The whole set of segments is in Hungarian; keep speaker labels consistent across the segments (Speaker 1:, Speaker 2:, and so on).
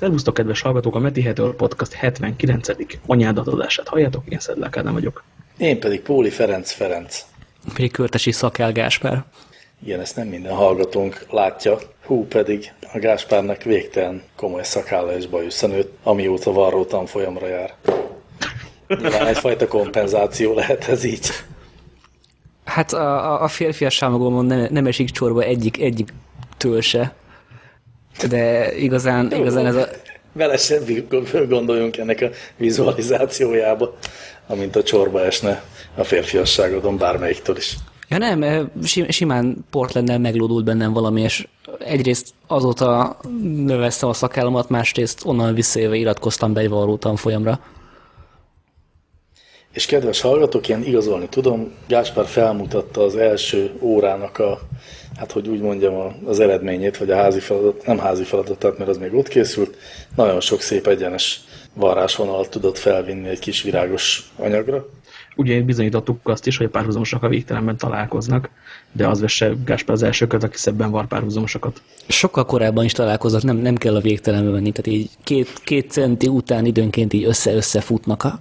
Speaker 1: Szervusztok, kedves hallgatók! A Meti Hetől Podcast 79. anyádat adását halljátok, én Szedlák Ádám vagyok.
Speaker 2: Én pedig Póli Ferenc Ferenc.
Speaker 3: Pedig Körtesi Szakel Gáspár.
Speaker 2: Igen, ezt nem minden hallgatónk látja. Hú, pedig a Gáspárnak végtelen komoly szakálla és bajusza nőtt, amióta varró tanfolyamra jár. Nyilván egyfajta kompenzáció lehet ez így.
Speaker 3: Hát a, a férfiasságomon nem, nem esik csorba egyik, egyik tőse. De igazán, igazán ez a...
Speaker 2: Vele sem gondoljunk ennek a vizualizációjába, amint a csorba esne a férfiasságodon bármelyiktől is.
Speaker 3: Ja nem, simán Portlandnel meglódult bennem valami, és egyrészt azóta növeztem a szakállamat, másrészt onnan visszajöve iratkoztam be egy való tanfolyamra.
Speaker 2: És kedves hallgatók, én igazolni tudom, Gáspár felmutatta az első órának a hát hogy úgy mondjam, az eredményét, vagy a házi feladat, nem házi feladatát, mert az még ott készült, nagyon sok szép egyenes varrásvonalat tudott felvinni egy kis virágos anyagra.
Speaker 1: Ugye bizonyítottuk azt is, hogy a párhuzamosak a végtelenben találkoznak, de az vesse Gáspár az első köt, aki szebben var párhuzamosokat.
Speaker 3: Sokkal korábban is találkoznak, nem, nem kell a végtelenbe menni, tehát így két, két centi után időnként így össze-össze futnak. A...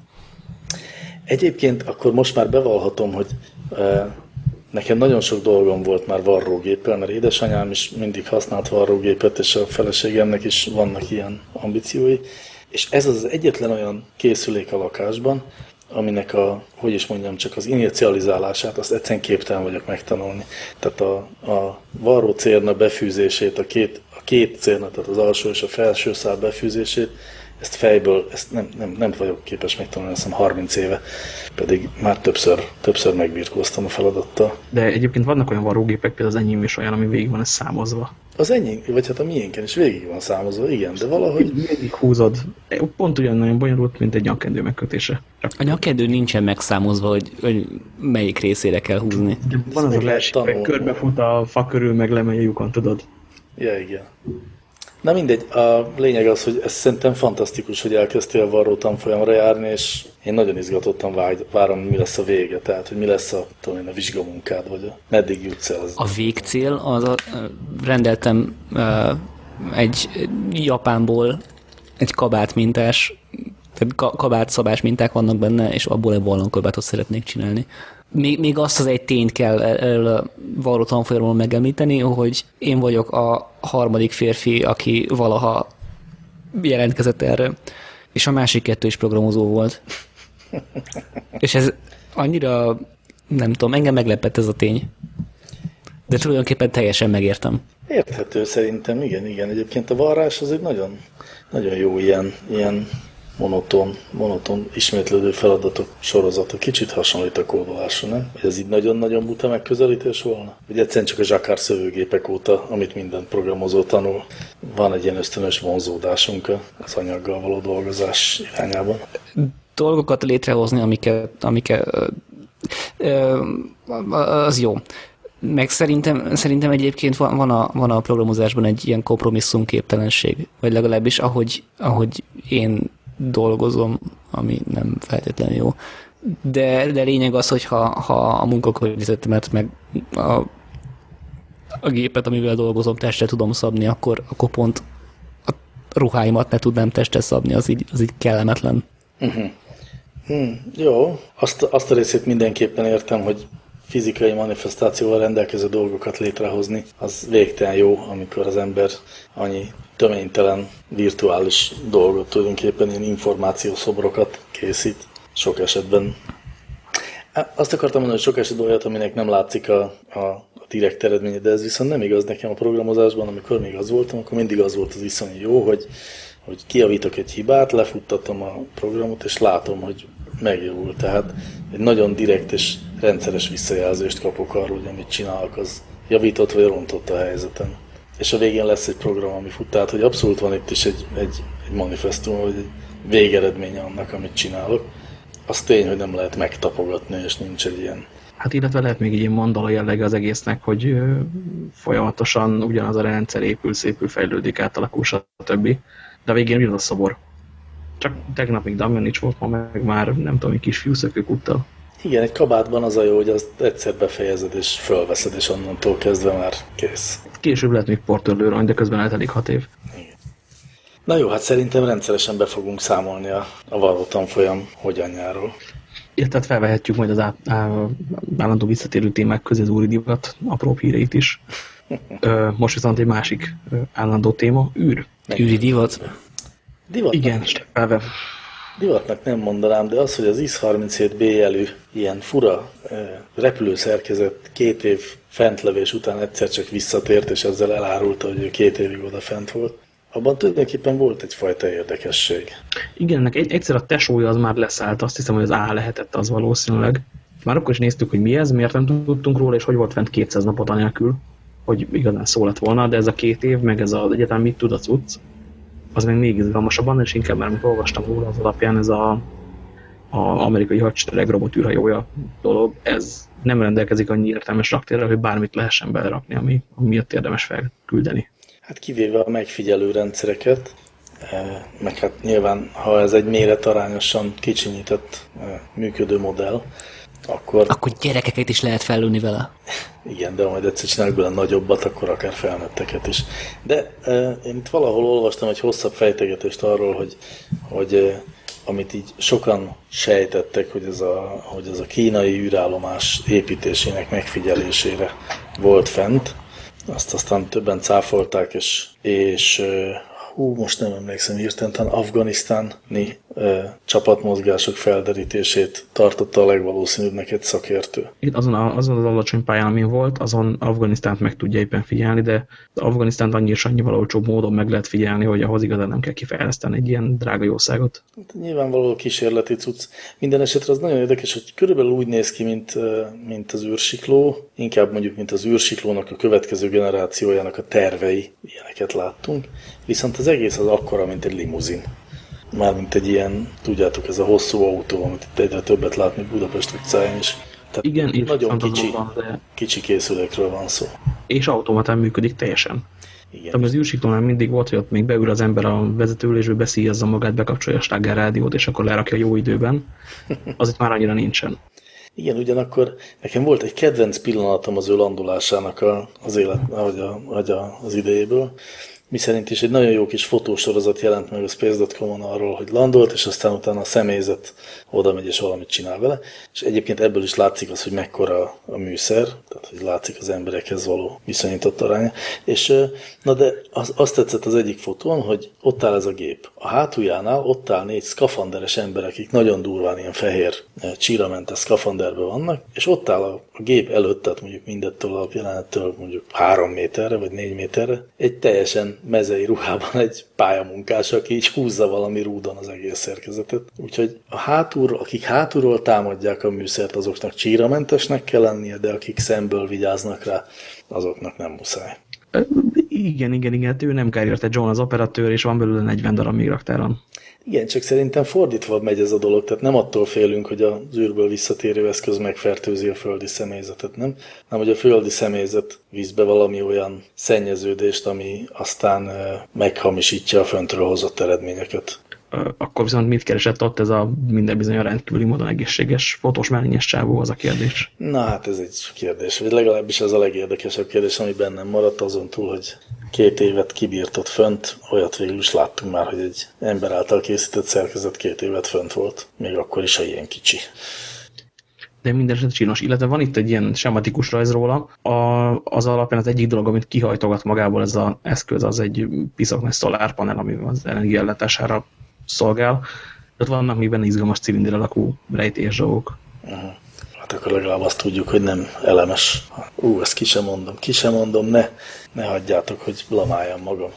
Speaker 2: Egyébként akkor most már bevallhatom, hogy Nekem nagyon sok dolgom volt már varrógéppel, mert édesanyám is mindig használt varrógépet, és a feleségemnek is vannak ilyen ambíciói. És ez az egyetlen olyan készülék a lakásban, aminek a, hogy is mondjam, csak az inicializálását, azt egyszerűen képtelen vagyok megtanulni. Tehát a, a varró cérna befűzését, a két, a két cérna, tehát az alsó és a felső szál befűzését, ezt fejből ezt nem, nem, nem vagyok képes megtanulni, azt hiszem 30 éve, pedig már többször, többször megbírkoztam a feladattal.
Speaker 1: De egyébként vannak olyan varrógépek, például az enyém is olyan, ami végig van számozva.
Speaker 2: Az enyém, vagy hát a miénken is végig van számozva, igen, de valahogy...
Speaker 1: Végig húzod. Pont ugyan nagyon bonyolult, mint egy nyakkendő megkötése.
Speaker 3: Csak a nyakkendő nincsen megszámozva, hogy, hogy melyik részére kell húzni.
Speaker 1: De van az a verseny, körbefut a fa körül, meg lemegy a lyukon, tudod?
Speaker 2: Ja, igen. Na mindegy, a lényeg az, hogy ez szerintem fantasztikus, hogy elkezdtél varró tanfolyamra járni, és én nagyon izgatottan vágy, várom, mi lesz a vége, tehát hogy mi lesz a, tudom én, a vizsgamunkád, vagy a, meddig jutsz el. Az
Speaker 3: a végcél, az a, rendeltem uh, egy Japánból egy kabát mintás, tehát kabát szabás minták vannak benne, és abból egy ballonköbátot szeretnék csinálni még, még azt az egy tényt kell erről a való tanfolyamon megemlíteni, hogy én vagyok a harmadik férfi, aki valaha jelentkezett erre, és a másik kettő is programozó volt. és ez annyira, nem tudom, engem meglepett ez a tény. De tulajdonképpen teljesen megértem.
Speaker 2: Érthető szerintem, igen, igen. Egyébként a varrás az egy nagyon, nagyon jó ilyen, ilyen monoton, monoton ismétlődő feladatok sorozata. Kicsit hasonlít a kódolásra, nem? Hogy ez így nagyon-nagyon buta megközelítés volna? Vagy egyszerűen csak a zsakár szövőgépek óta, amit minden programozó tanul, van egy ilyen ösztönös vonzódásunk az anyaggal való dolgozás irányában.
Speaker 3: Dolgokat létrehozni, amiket, amiket az jó. Meg szerintem, szerintem egyébként van, van, a, van a programozásban egy ilyen kompromisszumképtelenség, vagy legalábbis ahogy, ahogy én dolgozom, ami nem feltétlenül jó. De, de lényeg az, hogy ha, ha a munkakörnyezetemet meg a, a gépet, amivel dolgozom, testre tudom szabni, akkor, akkor pont a ruháimat ne tudnám testre szabni, az így, az így kellemetlen.
Speaker 2: Uh-huh. Hmm, jó, azt, azt a részét mindenképpen értem, hogy fizikai manifestációval rendelkező dolgokat létrehozni, az végtelen jó, amikor az ember annyi töménytelen virtuális dolgot, tulajdonképpen ilyen információszobrokat készít sok esetben. Azt akartam mondani, hogy sok esetben olyat, aminek nem látszik a, a, direkt eredménye, de ez viszont nem igaz nekem a programozásban, amikor még az voltam, akkor mindig az volt az iszonyú jó, hogy, hogy kiavítok egy hibát, lefuttatom a programot, és látom, hogy megjavul. Tehát egy nagyon direkt és rendszeres visszajelzést kapok arról, hogy amit csinálok, az javított vagy rontott a helyzeten és a végén lesz egy program, ami fut. Tehát, hogy abszolút van itt is egy, egy, egy manifestum, vagy egy végeredménye annak, amit csinálok. Az tény, hogy nem lehet megtapogatni, és nincs egy ilyen
Speaker 1: Hát illetve lehet még egy ilyen mandala jellege az egésznek, hogy folyamatosan ugyanaz a rendszer épül, szépül, fejlődik, átalakul, stb. De a végén ugyanaz a szobor. Csak tegnap még nincs volt, ma meg már nem tudom, egy kis fiúszökőkúttal.
Speaker 2: Igen, egy kabátban az a jó, hogy azt egyszer befejezed és fölveszed, és onnantól kezdve már kész.
Speaker 1: Később lehet még portörlőrany, de közben eltelik hat év. Igen.
Speaker 2: Na jó, hát szerintem rendszeresen be fogunk számolni a, a való tanfolyam hogyanjáról.
Speaker 1: tehát felvehetjük majd az állandó visszatérő témák közé az úri divat apró híreit is. Most viszont egy másik állandó téma, űr.
Speaker 3: Űri divat?
Speaker 2: Divatnak,
Speaker 1: Igen, felve.
Speaker 2: Divatnak nem mondanám, de az, hogy az IS-37B jelű ilyen fura repülőszerkezet két év fentlevés után egyszer csak visszatért, és ezzel elárulta, hogy ő két évig oda fent volt. Abban tulajdonképpen volt egyfajta érdekesség.
Speaker 1: Igen, ennek egy, egyszer a tesója az már leszállt, azt hiszem, hogy az A lehetett az valószínűleg. Már akkor is néztük, hogy mi ez, miért nem tudtunk róla, és hogy volt fent 200 napot anélkül, hogy igazán szó lett volna, de ez a két év, meg ez az egyetem mit tud a cucc, az még még izgalmasabban, és inkább már olvastam róla az alapján ez a, amerikai hadsereg robotűrhajója dolog, ez nem rendelkezik annyi értelmes raktérrel, hogy bármit lehessen belerakni, ami, ami miatt érdemes felküldeni.
Speaker 2: Hát kivéve a megfigyelő rendszereket, eh, meg hát nyilván, ha ez egy méretarányosan kicsinyített eh, működő modell, akkor...
Speaker 3: Akkor gyerekeket is lehet felülni vele.
Speaker 2: Igen, de majd egyszer csináljuk bele nagyobbat, akkor akár felnőtteket is. De uh, én itt valahol olvastam egy hosszabb fejtegetést arról, hogy, hogy uh, amit így sokan sejtettek, hogy ez, a, hogy ez a kínai űrállomás építésének megfigyelésére volt fent, azt aztán többen cáfolták, és, és hú, most nem emlékszem hirtelen, afganisztáni e, csapatmozgások felderítését tartotta a legvalószínűbbnek egy szakértő.
Speaker 1: Itt azon, a, azon az alacsony pályán, amin volt, azon Afganisztánt meg tudja éppen figyelni, de az Afganisztánt annyi és annyival olcsóbb módon meg lehet figyelni, hogy ahhoz igazán nem kell kifejleszteni egy ilyen drága jószágot.
Speaker 2: Hát, nyilvánvaló kísérleti cucc. Minden esetre az nagyon érdekes, hogy körülbelül úgy néz ki, mint, mint az űrsikló, inkább mondjuk, mint az űrsiklónak a következő generációjának a tervei, ilyeneket láttunk. Viszont az egész az akkora, mint egy limuzin. Mármint egy ilyen, tudjátok, ez a hosszú autó, amit itt egyre többet látni Budapest utcáján is.
Speaker 1: Tehát Igen,
Speaker 2: nagyon kicsi, van, de... kicsi készülékről van szó.
Speaker 1: És automatán működik teljesen. Igen. Tehát az űrsiklónál mindig volt, hogy ott még beül az ember a vezetőülésbe, beszíjazza magát, bekapcsolja a Stagger rádiót, és akkor lerakja jó időben. Az itt már annyira nincsen.
Speaker 2: Igen, ugyanakkor nekem volt egy kedvenc pillanatom az ő landolásának a, az élet, ahogy, a, ahogy a, az idejéből mi szerint is egy nagyon jó kis fotósorozat jelent meg a Space.com-on arról, hogy landolt, és aztán utána a személyzet oda megy és valamit csinál vele. És egyébként ebből is látszik az, hogy mekkora a műszer, tehát hogy látszik az emberekhez való viszonyított aránya. És na de az, azt tetszett az egyik fotón, hogy ott áll ez a gép. A hátuljánál ott áll négy szkafanderes ember, akik nagyon durván ilyen fehér csíramentes szkafanderben vannak, és ott áll a, a gép előtt, tehát mondjuk mindettől a jelenettől mondjuk három méterre vagy négy méterre, egy teljesen mezei ruhában egy pályamunkás, aki így húzza valami rúdon az egész szerkezetet. Úgyhogy a hátul, akik hátulról támadják a műszert, azoknak csíramentesnek kell lennie, de akik szemből vigyáznak rá, azoknak nem muszáj.
Speaker 1: Igen, igen, igen, ő nem kell érte John az operatőr, és van belőle 40 darab még raktáron.
Speaker 2: Igen, csak szerintem fordítva megy ez a dolog, tehát nem attól félünk, hogy az űrből visszatérő eszköz megfertőzi a földi személyzetet, nem? Nem, hogy a földi személyzet visz be valami olyan szennyeződést, ami aztán meghamisítja a föntről hozott eredményeket.
Speaker 1: Akkor viszont mit keresett ott ez a minden bizony rendkívüli módon egészséges fotós mellényes csávó, az a kérdés?
Speaker 2: Na hát ez egy kérdés, vagy legalábbis ez a legérdekesebb kérdés, ami bennem maradt azon túl, hogy két évet kibírtott fönt, olyat végül is láttunk már, hogy egy ember által készített szerkezet két évet fönt volt, még akkor is, ha ilyen kicsi.
Speaker 1: De minden esetre csinos, illetve van itt egy ilyen sematikus rajz róla. A, az alapján az egyik dolog, amit kihajtogat magából ez az eszköz, az egy piszok nagy szolárpanel, ami az energiállátására szolgál. Ott vannak még benne izgalmas cilinder alakú rejtélyes dolgok.
Speaker 2: Hát akkor legalább azt tudjuk, hogy nem elemes. Ú, ezt ki sem mondom, ki sem mondom, ne, ne hagyjátok, hogy blamáljam magam.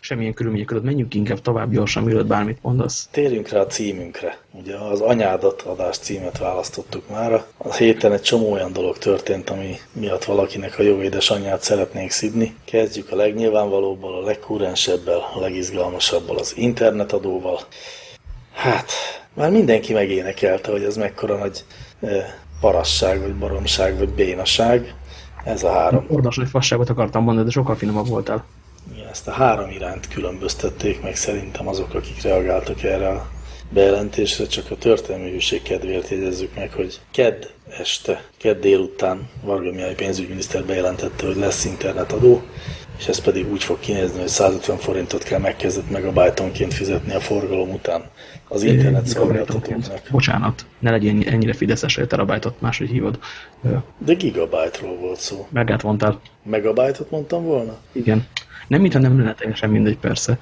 Speaker 1: Semmilyen körülmények között menjünk inkább tovább gyorsan, mielőtt bármit mondasz.
Speaker 2: Térjünk rá a címünkre. Ugye az anyádat adás címet választottuk már. A héten egy csomó olyan dolog történt, ami miatt valakinek a jó édesanyját szeretnénk szidni. Kezdjük a legnyilvánvalóbbal, a legkurensebbel, a legizgalmasabbal, az internetadóval. Hát, már mindenki megénekelte, hogy ez mekkora nagy eh, parasság, vagy baromság, vagy bénaság. Ez a három.
Speaker 1: Ordas vagy fasságot akartam mondani, de sokkal finomabb voltál.
Speaker 2: Ezt a három irányt különböztették meg szerintem azok, akik reagáltak erre a bejelentésre, csak a történelmi hűség kedvéért jegyezzük meg, hogy kedd este, kedd délután Varga Mihály pénzügyminiszter bejelentette, hogy lesz internetadó, és ez pedig úgy fog kinézni, hogy 150 forintot kell megkezdett megabajtonként fizetni a forgalom után az internet szolgáltatóknak.
Speaker 1: Bocsánat, ne legyen ennyire fideszes, hogy terabájtot máshogy hívod.
Speaker 2: De gigabyte-ról volt szó.
Speaker 1: Megát vontál.
Speaker 2: Megabajtot mondtam volna?
Speaker 1: Igen. Nem, mintha nem lenne teljesen mindegy, persze.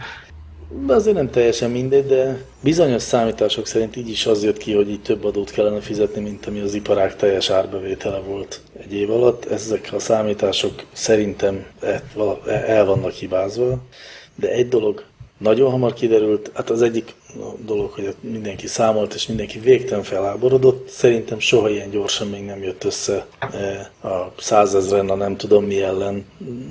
Speaker 2: De azért nem teljesen mindegy, de bizonyos számítások szerint így is az jött ki, hogy így több adót kellene fizetni, mint ami az iparág teljes árbevétele volt egy év alatt. Ezek a számítások szerintem el vannak hibázva, de egy dolog nagyon hamar kiderült, hát az egyik dolog, hogy mindenki számolt, és mindenki végtelen felháborodott. Szerintem soha ilyen gyorsan még nem jött össze eh, a százezren, a nem tudom mi ellen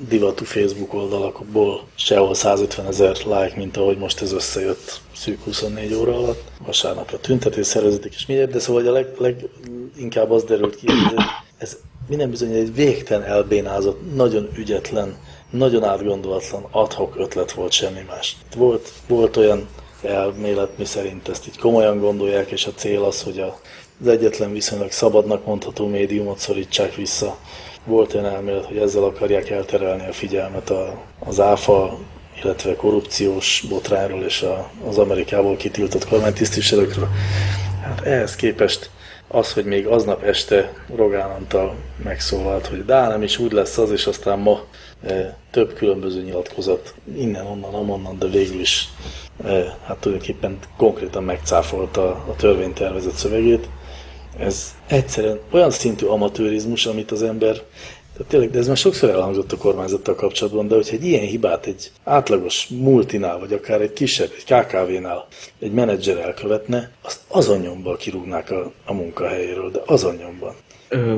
Speaker 2: divatú Facebook oldalakból sehol 150 ezer like, mint ahogy most ez összejött szűk 24 óra alatt. Vasárnapra tüntetés szervezetik, és mindjárt, de szóval a leg, leginkább az derült ki, hogy ez minden bizony egy végtelen elbénázott, nagyon ügyetlen, nagyon átgondolatlan adhok ötlet volt, semmi más. Volt, volt olyan elmélet, mi szerint ezt így komolyan gondolják, és a cél az, hogy az egyetlen viszonylag szabadnak mondható médiumot szorítsák vissza. Volt olyan elmélet, hogy ezzel akarják elterelni a figyelmet a, az áfa, illetve korrupciós botrányról és a, az Amerikából kitiltott kormánytisztviselőkről. Hát ehhez képest az, hogy még aznap este Rogán Antal megszólalt, hogy de nem is úgy lesz az, és aztán ma e, több különböző nyilatkozat innen, onnan, amonnan, de végül is e, hát tulajdonképpen konkrétan megcáfolta a törvénytervezet szövegét. Ez egyszerűen olyan szintű amatőrizmus, amit az ember tehát tényleg, de ez már sokszor elhangzott a kormányzattal kapcsolatban, de hogyha egy ilyen hibát egy átlagos multinál, vagy akár egy kisebb, egy KKV-nál egy menedzser elkövetne, azt azon nyomban kirúgnák a, a munkahelyéről, de azon nyomban.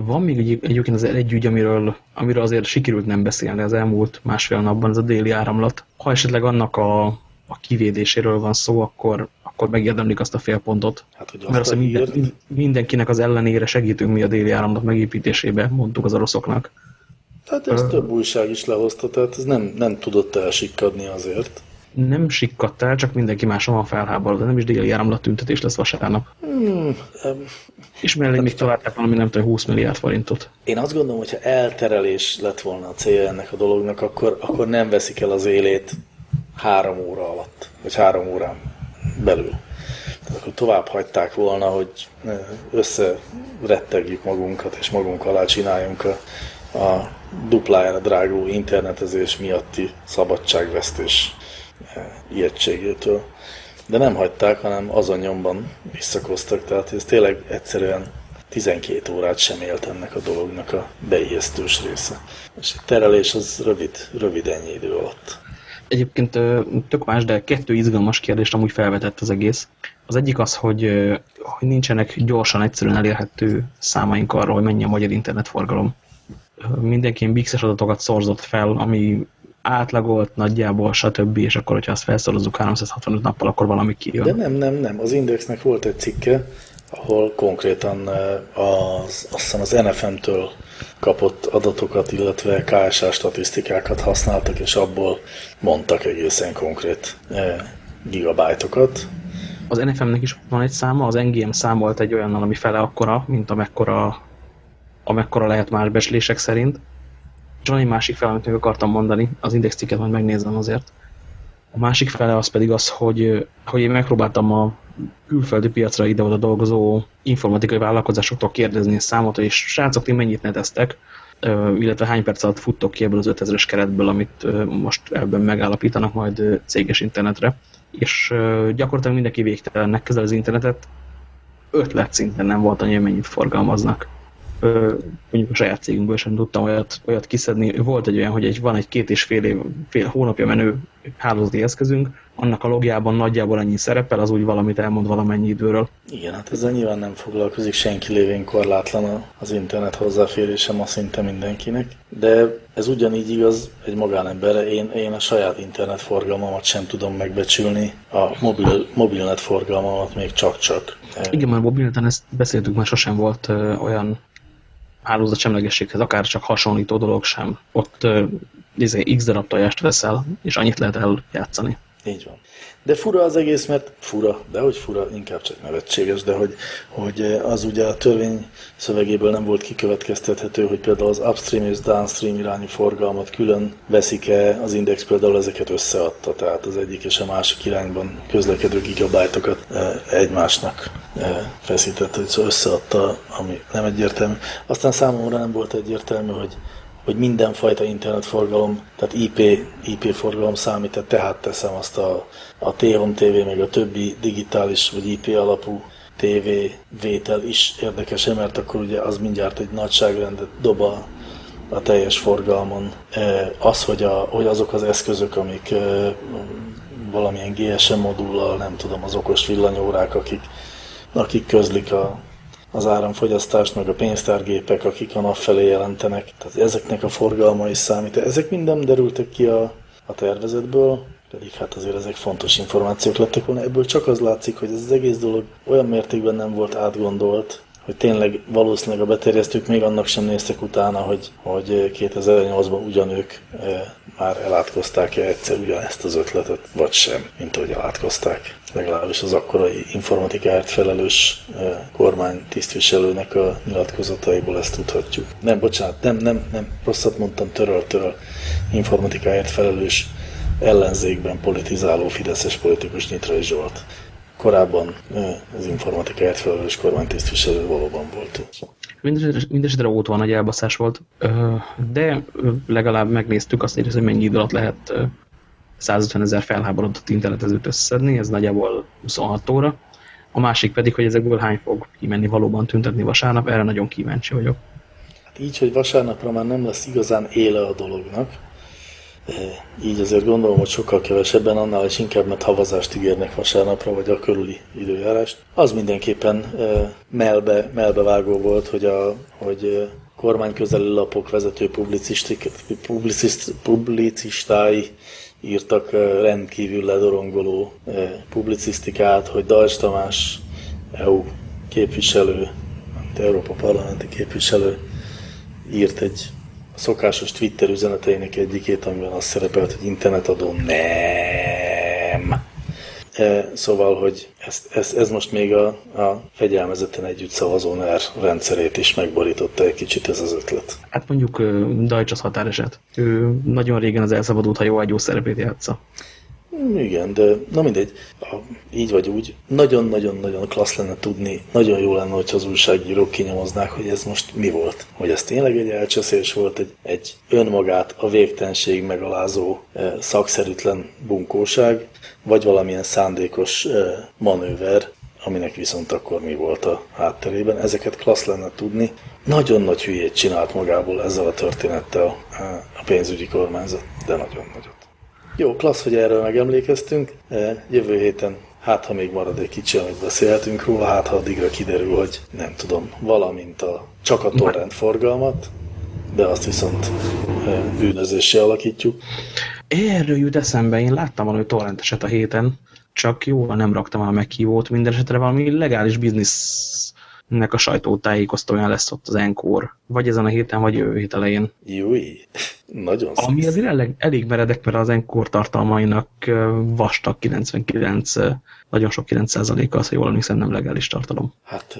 Speaker 1: Van még egy, egyébként az egy ügy, amiről, amiről azért sikerült nem beszélni az elmúlt másfél napban, ez a déli áramlat. Ha esetleg annak a, a kivédéséről van szó, akkor, akkor megérdemlik azt a fél pontot. Hát, hogy Mert azt minden, mindenkinek az ellenére segítünk mi a déli áramlat megépítésébe, mondtuk az oroszoknak.
Speaker 2: Hát ezt több újság is lehozta, tehát ez nem, nem tudott elsikkadni azért.
Speaker 1: Nem sikkadt el, csak mindenki máson van felháborodva, nem is déli áramlat tüntetés lesz vasárnap. Hmm, um, és mellé még találták valami nem tudom, 20 milliárd forintot.
Speaker 2: Én azt gondolom, hogyha elterelés lett volna a célja ennek a dolognak, akkor, akkor nem veszik el az élét három óra alatt, vagy három órán belül. Tehát akkor tovább hagyták volna, hogy összerettegjük magunkat, és magunk alá csináljunk a a duplájára dráguló internetezés miatti szabadságvesztés eh, ijegységétől. De nem hagyták, hanem azon nyomban visszakoztak, tehát ez tényleg egyszerűen 12 órát sem élt ennek a dolognak a beijesztős része. És a terelés az rövid, rövid ennyi idő alatt.
Speaker 1: Egyébként tök más, de kettő izgalmas kérdést amúgy felvetett az egész. Az egyik az, hogy, hogy nincsenek gyorsan, egyszerűen elérhető számaink arról, hogy mennyi a magyar internetforgalom mindenki bixes adatokat szorzott fel, ami átlagolt nagyjából, stb. És akkor, hogyha azt felszorozzuk 365 nappal, akkor valami kijön.
Speaker 2: De nem, nem, nem. Az Indexnek volt egy cikke, ahol konkrétan eh, az, azt hiszem az NFM-től kapott adatokat, illetve KSA statisztikákat használtak, és abból mondtak egészen konkrét eh, gigabájtokat.
Speaker 1: Az NFM-nek is van egy száma, az NGM számolt egy olyannal, ami fele akkora, mint amekkora amekkora lehet más beslések szerint. És van egy másik fel, amit még akartam mondani, az index cikket majd megnézem azért. A másik fele az pedig az, hogy, hogy én megpróbáltam a külföldi piacra ide-oda dolgozó informatikai vállalkozásoktól kérdezni a számot, és srácok, ti mennyit neteztek, illetve hány perc alatt futtok ki ebből az 5000-es keretből, amit most ebben megállapítanak majd céges internetre. És gyakorlatilag mindenki végtelennek kezel az internetet, ötlet szinten nem volt annyi, mennyit forgalmaznak mondjuk a saját cégünkből sem tudtam olyat, olyat kiszedni. Volt egy olyan, hogy egy, van egy két és fél, év, fél hónapja menő hálózati eszközünk, annak a logjában nagyjából ennyi szerepel, az úgy valamit elmond valamennyi időről.
Speaker 2: Igen, hát ezzel nyilván nem foglalkozik senki lévén korlátlan az internet hozzáférése ma szinte mindenkinek, de ez ugyanígy igaz egy magánemberre. Én, én a saját internet forgalmamat sem tudom megbecsülni, a mobil, mobilnet forgalmamat még csak-csak.
Speaker 1: Igen, mert mobilneten ezt beszéltük, már sosem volt olyan hálózatsemlegességhez akár csak hasonlító dolog sem. Ott uh, x darab tojást veszel, és annyit lehet eljátszani.
Speaker 2: Így van. De fura az egész, mert fura, de hogy fura, inkább csak nevetséges, de hogy, hogy az ugye a törvény szövegéből nem volt kikövetkeztethető, hogy például az upstream és downstream irányú forgalmat külön veszik-e, az Index például ezeket összeadta, tehát az egyik és a másik irányban közlekedő gigabájtokat e, egymásnak e, feszített, hogy összeadta, ami nem egyértelmű. Aztán számomra nem volt egyértelmű, hogy hogy mindenfajta internetforgalom, tehát IP, IP forgalom számít, tehát teszem azt a, a T-Home TV, meg a többi digitális vagy IP alapú TV vétel is érdekes, mert akkor ugye az mindjárt egy nagyságrendet dob a, a teljes forgalmon. E, az, hogy, a, hogy azok az eszközök, amik e, valamilyen GSM modullal, nem tudom, az okos villanyórák, akik, akik közlik a, az áramfogyasztást, meg a pénztárgépek, akik a nap felé jelentenek. Tehát ezeknek a forgalma is számít. Ezek mind nem derültek ki a, a tervezetből, pedig hát azért ezek fontos információk lettek volna. Ebből csak az látszik, hogy ez az egész dolog olyan mértékben nem volt átgondolt, hogy tényleg valószínűleg a beterjesztők még annak sem néztek utána, hogy, hogy 2008-ban ugyanők e, már elátkozták-e egyszer ugyanezt az ötletet, vagy sem, mint ahogy elátkozták. Legalábbis az akkorai informatikáért felelős e, kormány tisztviselőnek a nyilatkozataiból ezt tudhatjuk. Nem, bocsánat, nem, nem, nem, rosszat mondtam, töröl, töröl, informatikáért felelős ellenzékben politizáló fideszes politikus Nyitrai Zsolt korábban az informatikáért felelős kormánytisztviselő valóban volt.
Speaker 1: Mindenesetre ott van, nagy elbaszás volt, de legalább megnéztük azt, hogy mennyi idő alatt lehet 150 ezer felháborodott internetezőt összeszedni, ez nagyjából 26 óra. A másik pedig, hogy ezekből hány fog kimenni valóban tüntetni vasárnap, erre nagyon kíváncsi vagyok.
Speaker 2: Hát így, hogy vasárnapra már nem lesz igazán éle a dolognak, így azért gondolom, hogy sokkal kevesebben, annál is inkább, mert havazást ígérnek vasárnapra, vagy a körüli időjárást. Az mindenképpen melbe, melbevágó volt, hogy, a, hogy kormányközeli lapok vezető publicist, publicistái írtak rendkívül ledorongoló publicisztikát, hogy Dajs Tamás EU képviselő, Európa parlamenti képviselő írt egy a szokásos Twitter üzeneteinek egyikét, amiben az szerepelt, hogy internetadó nem. E, szóval, hogy ez, ez, ez most még a, a fegyelmezetten együtt szavazó NER rendszerét is megborította egy kicsit ez az ötlet.
Speaker 1: Hát mondjuk Dajcs az határeset. Ő nagyon régen az elszabadult hajóágyó szerepét játsza.
Speaker 2: Igen, de na mindegy, a, így vagy úgy, nagyon-nagyon-nagyon klassz lenne tudni, nagyon jó lenne, hogyha az újságírók kinyomoznák, hogy ez most mi volt. Hogy ez tényleg egy elcseszés volt, egy, egy önmagát a végtenség megalázó e, szakszerűtlen bunkóság, vagy valamilyen szándékos e, manőver, aminek viszont akkor mi volt a hátterében. Ezeket klassz lenne tudni. Nagyon nagy hülyét csinált magából ezzel a történettel e, a pénzügyi kormányzat, de nagyon nagyot. Jó, klassz, hogy erről megemlékeztünk. E, jövő héten, hát ha még marad egy kicsi, amit beszélhetünk róla, hát ha addigra kiderül, hogy nem tudom, valamint a, csak a torrent forgalmat, de azt viszont e, bűnözéssé alakítjuk.
Speaker 1: Erről jut eszembe, én láttam valami torrenteset a héten, csak jól nem raktam a meghívót, minden esetre valami legális biznisznek a sajtótájékoztatóján lesz ott az Encore. Vagy ezen a héten, vagy jövő hét elején.
Speaker 2: Júj! Nagyon
Speaker 1: Ami szép. azért elég, elég meredek, mert az enkor tartalmainak vastag 99, nagyon sok 9%-a az, hogy jól emlékszem, nem legális tartalom.
Speaker 2: Hát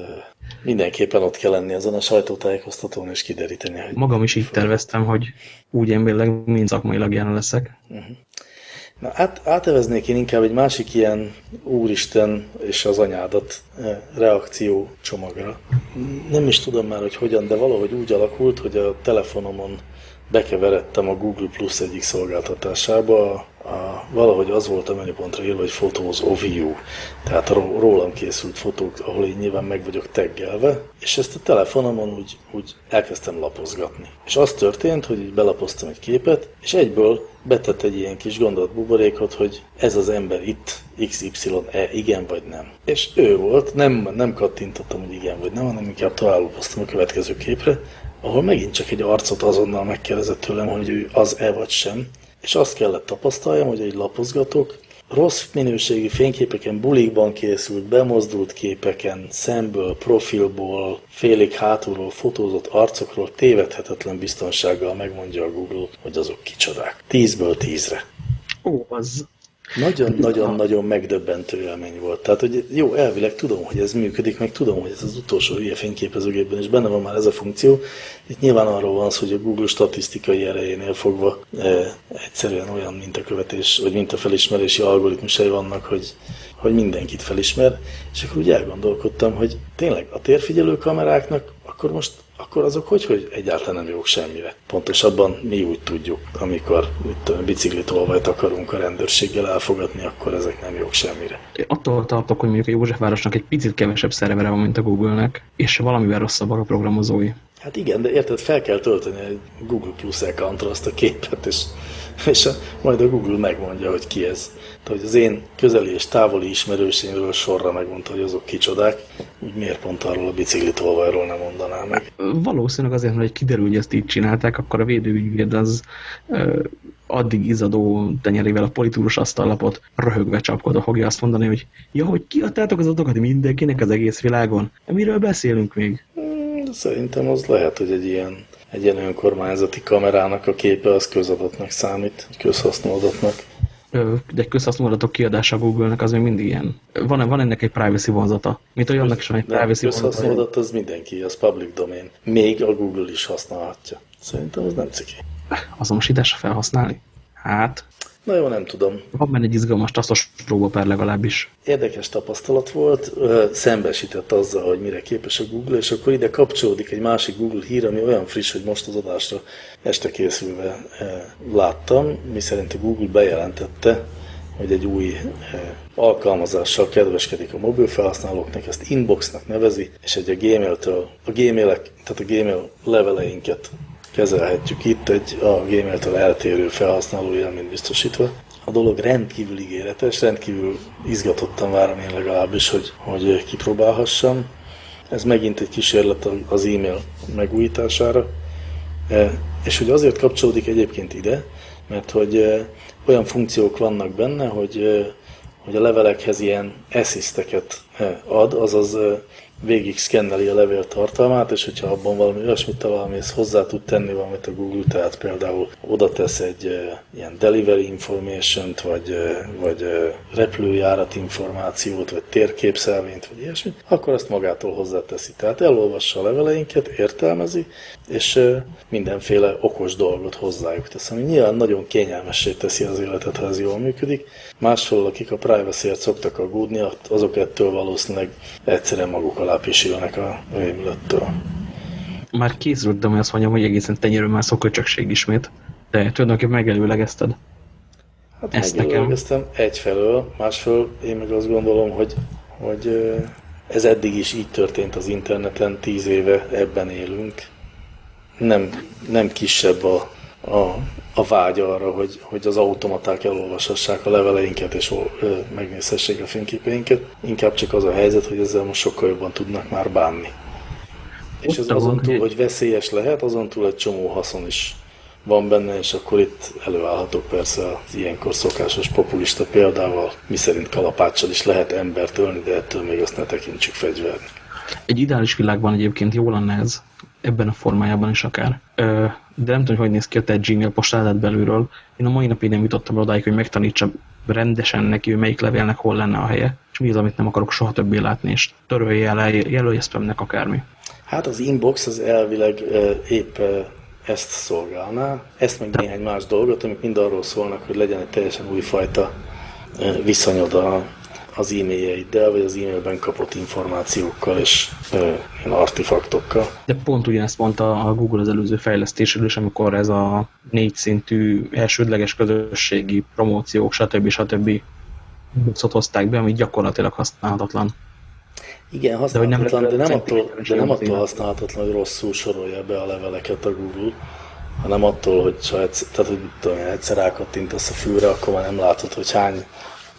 Speaker 2: mindenképpen ott kell lenni azon a sajtótájékoztatón, és kideríteni, hogy...
Speaker 1: Magam is így terveztem, hogy úgy emberleg, mint szakmailag jelen leszek. Uh mhm. -huh.
Speaker 2: Na, át, áteveznék én inkább egy másik ilyen úristen és az anyádat reakció csomagra. Nem is tudom már, hogy hogyan, de valahogy úgy alakult, hogy a telefonomon bekeveredtem a Google Plus egyik szolgáltatásába, a, valahogy az volt a menüpontra írva, hogy Photos of you, tehát a rólam készült fotók, ahol én nyilván meg vagyok teggelve, és ezt a telefonomon úgy, úgy elkezdtem lapozgatni. És az történt, hogy így belapoztam egy képet, és egyből betett egy ilyen kis gondolatbuborékot, hogy ez az ember itt, XYE, igen vagy nem. És ő volt, nem, nem kattintottam, hogy igen vagy nem, hanem inkább továbblapoztam a következő képre, ahol megint csak egy arcot azonnal megkérdezett tőlem, hogy ő az-e vagy sem, és azt kellett tapasztaljam, hogy egy lapozgatok, rossz minőségi fényképeken, bulikban készült, bemozdult képeken, szemből, profilból, félig hátulról fotózott arcokról tévedhetetlen biztonsággal megmondja a Google, hogy azok kicsodák. Tízből tízre.
Speaker 1: Ó, az
Speaker 2: Nagyon-nagyon-nagyon megdöbbentő élmény volt. Tehát, hogy jó, elvileg tudom, hogy ez működik, meg tudom, hogy ez az utolsó hülye fényképezőgépben is benne van már ez a funkció. Itt nyilván arról van szó, hogy a Google statisztikai erejénél fogva e, egyszerűen olyan mintakövetés, vagy mintafelismerési algoritmusai vannak, hogy, hogy mindenkit felismer, és akkor úgy elgondolkodtam, hogy tényleg a térfigyelő kameráknak akkor most akkor azok hogy, hogy egyáltalán nem jók semmire. Pontosabban mi úgy tudjuk, amikor mit biciklit olvajt akarunk a rendőrséggel elfogadni, akkor ezek nem jók semmire.
Speaker 1: Attól tartok, hogy mondjuk a Józsefvárosnak egy picit kevesebb szervere van, mint a Google-nek, és valamivel rosszabbak a programozói.
Speaker 2: Hát igen, de érted, fel kell tölteni egy Google Plus accountra azt a képet, és, és a, majd a Google megmondja, hogy ki ez. Tehát, hogy az én közeli és távoli ismerősémről sorra megmondta, hogy azok kicsodák, úgy miért pont arról a biciklit olvajról nem mondaná meg.
Speaker 1: Valószínűleg azért, mert kiderül, hogy ezt így csinálták, akkor a védőügyvéd az ö, addig izadó tenyerével a politúrus asztallapot röhögve csapkodva fogja azt mondani, hogy ja, hogy kiadtátok az adatokat mindenkinek az egész világon? Miről beszélünk még?
Speaker 2: Szerintem az lehet, hogy egy ilyen, egy ilyen önkormányzati kamerának a képe az közadatnak számít, közhasznú adatnak
Speaker 1: de egy közhasznú adatok kiadása Google-nek az még mindig ilyen. Van, van ennek egy privacy vonzata? Mint olyannak is van egy privacy
Speaker 2: vonzata. közhasznú adat az mindenki, az public domain. Még a Google is használhatja. Szerintem az nem ciki.
Speaker 1: Azonosításra felhasználni? Hát,
Speaker 2: Na jó, nem tudom.
Speaker 1: Van benne egy izgalmas tasztos próbaper legalábbis.
Speaker 2: Érdekes tapasztalat volt, szembesített azzal, hogy mire képes a Google, és akkor ide kapcsolódik egy másik Google hír, ami olyan friss, hogy most az adásra este készülve láttam, miszerint a Google bejelentette, hogy egy új alkalmazással kedveskedik a mobil felhasználóknak, ezt inboxnak nevezi, és egy a Gmail-től, a Gmail-ek, tehát a Gmail leveleinket kezelhetjük itt egy a Gmail-től eltérő felhasználó élményt biztosítva. A dolog rendkívül ígéretes, rendkívül izgatottan várom én legalábbis, hogy, hogy kipróbálhassam. Ez megint egy kísérlet az e-mail megújítására, e, és hogy azért kapcsolódik egyébként ide, mert hogy e, olyan funkciók vannak benne, hogy, e, hogy a levelekhez ilyen assziszteket ad, azaz végig szkenneli a levél tartalmát, és hogyha abban valami olyasmit talál, amihez hozzá tud tenni valamit a Google, tehát például oda tesz egy e, ilyen delivery information vagy, e, vagy e, repülőjárat információt, vagy térképszelvényt, vagy ilyesmit, akkor azt magától hozzáteszi. Tehát elolvassa a leveleinket, értelmezi, és mindenféle okos dolgot hozzájuk tesz, ami nyilván nagyon kényelmessé teszi az életet, ha ez jól működik. Másfelől, akik a privacy-ért szoktak aggódni, azok ettől valószínűleg egyszerűen maguk alá pisülnek a rémülettől.
Speaker 1: Már készültem, hogy azt mondjam, hogy egészen tenyerőmmel szoköcsökség ismét, de tulajdonképpen megelőlegezted.
Speaker 2: Hát Ezt nekem. egyfelől, másfelől én meg azt gondolom, hogy, hogy ez eddig is így történt az interneten, tíz éve ebben élünk. Nem, nem kisebb a, a, a vágy arra, hogy, hogy az automaták elolvashassák a leveleinket és ö, megnézhessék a fényképeinket. Inkább csak az a helyzet, hogy ezzel most sokkal jobban tudnak már bánni. És ez azon túl, hogy veszélyes lehet, azon túl egy csomó haszon is van benne, és akkor itt előállhatok persze az ilyenkor szokásos populista példával, miszerint kalapáccsal is lehet embert ölni, de ettől még azt ne tekintsük fegyvernek.
Speaker 1: Egy ideális világban egyébként jó lenne ez, ebben a formájában is akár. De nem tudom, hogy néz ki a te Gmail postádat belülről. Én a mai napig nem jutottam odáig, hogy megtanítsam rendesen neki, hogy melyik levélnek hol lenne a helye, és mi az, amit nem akarok soha többé látni, és törölje el, jelölje spamnek akármi.
Speaker 2: Hát az inbox az elvileg épp ezt szolgálná, ezt meg néhány más dolgot, amik mind arról szólnak, hogy legyen egy teljesen újfajta viszonyod a, az e-mailjeiddel, vagy az e-mailben kapott információkkal és ilyen artefaktokkal.
Speaker 1: De pont ugyanezt mondta a Google az előző fejlesztésről is, amikor ez a négy szintű elsődleges közösségi promóciók, stb. stb. hozták be, ami gyakorlatilag használhatatlan.
Speaker 2: Igen, használhatatlan, de, nem, de nem, attól, de nem attól használhatatlan, hogy rosszul sorolja be a leveleket a Google, hanem attól, hogy, tehát, hogy tudom, egyszer rákattintasz a fűre, akkor már nem látod, hogy hány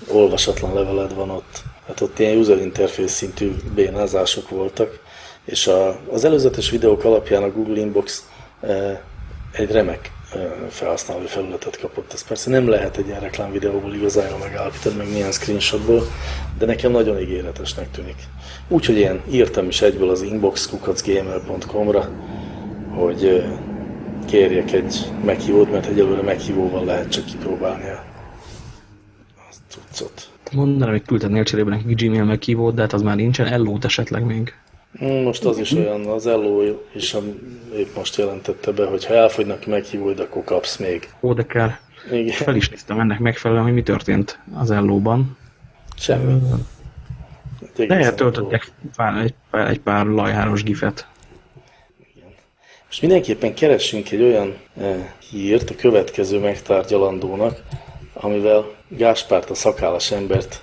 Speaker 2: olvasatlan leveled van ott. Hát ott ilyen user interface szintű bénázások voltak, és a, az előzetes videók alapján a Google Inbox e, egy remek e, felhasználói felületet kapott. Ez persze nem lehet egy ilyen reklám videóból igazán megállapítani, meg milyen screenshotból, de nekem nagyon ígéretesnek tűnik. Úgyhogy én írtam is egyből az inboxkukacgmail.com-ra, hogy e, kérjek egy meghívót, mert egyelőre meghívóval lehet csak kipróbálni a cuccot.
Speaker 1: Mondanám, hogy küldhetnél cserébe nekik Gmail meg kívót, de hát az már nincsen. Ellót esetleg még.
Speaker 2: Mm, Most az is olyan, az Elló is épp most jelentette be, hogy ha elfogynak meghívóid, akkor kapsz még.
Speaker 1: Ó, de kell.
Speaker 2: Igen,
Speaker 1: Fel is néztem ennek megfelelően, hogy mi történt az Ellóban.
Speaker 2: semmi.
Speaker 1: De
Speaker 2: Egészen
Speaker 1: eltöltöttek pár, egy, pár, egy pár lajháros gifet.
Speaker 2: Most mindenképpen keressünk egy olyan eh, hírt a következő megtárgyalandónak, amivel Gáspárt, a szakállas embert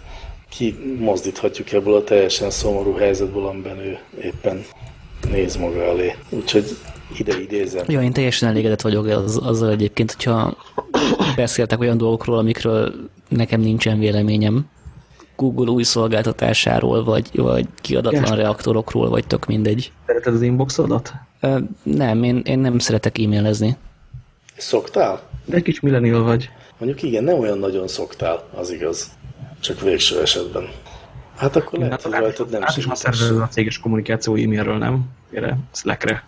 Speaker 2: kimozdíthatjuk ebből a teljesen szomorú helyzetből, amiben ő éppen néz maga elé. Úgyhogy ide idézem.
Speaker 3: Ja, én teljesen elégedett vagyok az, azzal egyébként, hogyha beszéltek olyan dolgokról, amikről nekem nincsen véleményem. Google új szolgáltatásáról, vagy, vagy kiadatlan reaktorokról, vagy tök mindegy.
Speaker 1: Szereted az inboxodat?
Speaker 3: Nem, én, én nem szeretek e-mailezni.
Speaker 2: Szoktál?
Speaker 1: De egy kis millennial vagy.
Speaker 2: Mondjuk igen, nem olyan nagyon szoktál, az igaz. Csak végső esetben. Hát akkor lehet, hogy rajtad nem
Speaker 1: Át is már
Speaker 2: segítes.
Speaker 1: szervezed a céges kommunikáció e-mailről, nem? Erre, Slackre.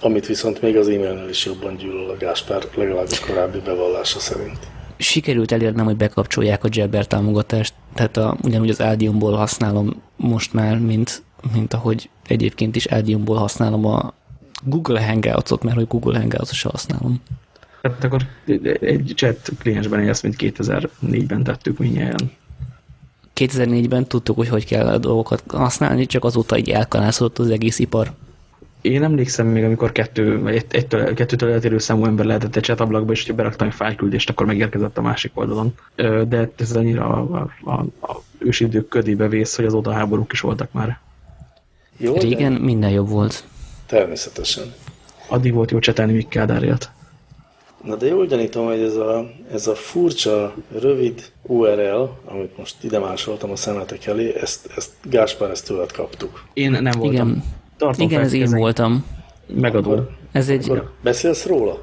Speaker 2: Amit viszont még az e-mailnél is jobban gyűlöl a Gáspár, legalább a korábbi bevallása szerint.
Speaker 3: Sikerült elérnem, hogy bekapcsolják a Jabber támogatást, tehát a, ugyanúgy az Adiumból használom most már, mint, mint ahogy egyébként is Adiumból használom a Google Hangouts-ot, mert hogy Google Hangouts-ot használom.
Speaker 1: Tehát akkor egy chat kliensben élsz, mint 2004-ben tettük mindjárt.
Speaker 3: 2004-ben tudtuk, hogy hogy kell a dolgokat használni, csak azóta így elkanászodott az egész ipar.
Speaker 1: Én emlékszem még, amikor kettő, vagy egy, egytől, kettőtől eltérő számú ember lehetett egy chatablakba, és hogyha beraktam egy fájlküldést, akkor megérkezett a másik oldalon. De ez annyira a, a, a, a ősidők ködébe vész, hogy azóta háborúk is voltak már.
Speaker 2: Jó,
Speaker 3: Régen minden jobb volt.
Speaker 2: Természetesen.
Speaker 1: Addig volt jó csetelni, míg Kádár élt.
Speaker 2: Na de jól gyanítom, hogy ez a, ez a furcsa, rövid URL, amit most ide másoltam a szemetek elé, ezt, ezt Gáspár, ezt tőled kaptuk.
Speaker 1: Én nem voltam.
Speaker 3: Igen,
Speaker 1: Tartom
Speaker 3: igen ez én voltam.
Speaker 1: Megadom.
Speaker 3: Ez egy,
Speaker 2: Akkor beszélsz róla?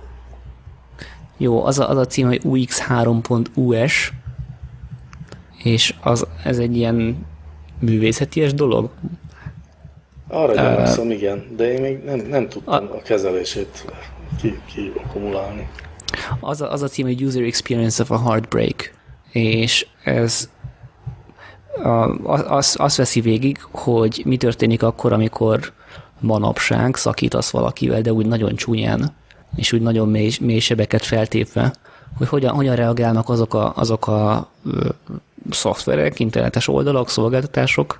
Speaker 3: jó, az a, az a cím, hogy ux3.us, és az, ez egy ilyen művészeties dolog.
Speaker 2: Arra gyanakszom, igen, de én még nem, nem tudtam a kezelését ki, ki akkumulálni.
Speaker 3: Az a, az a cím, hogy User Experience of a Heartbreak, és ez a, az, azt veszi végig, hogy mi történik akkor, amikor manapság szakítasz valakivel, de úgy nagyon csúnyán, és úgy nagyon mély, mély sebeket feltépve, hogy hogyan, hogyan reagálnak azok a, azok a ö, szoftverek, internetes oldalak, szolgáltatások,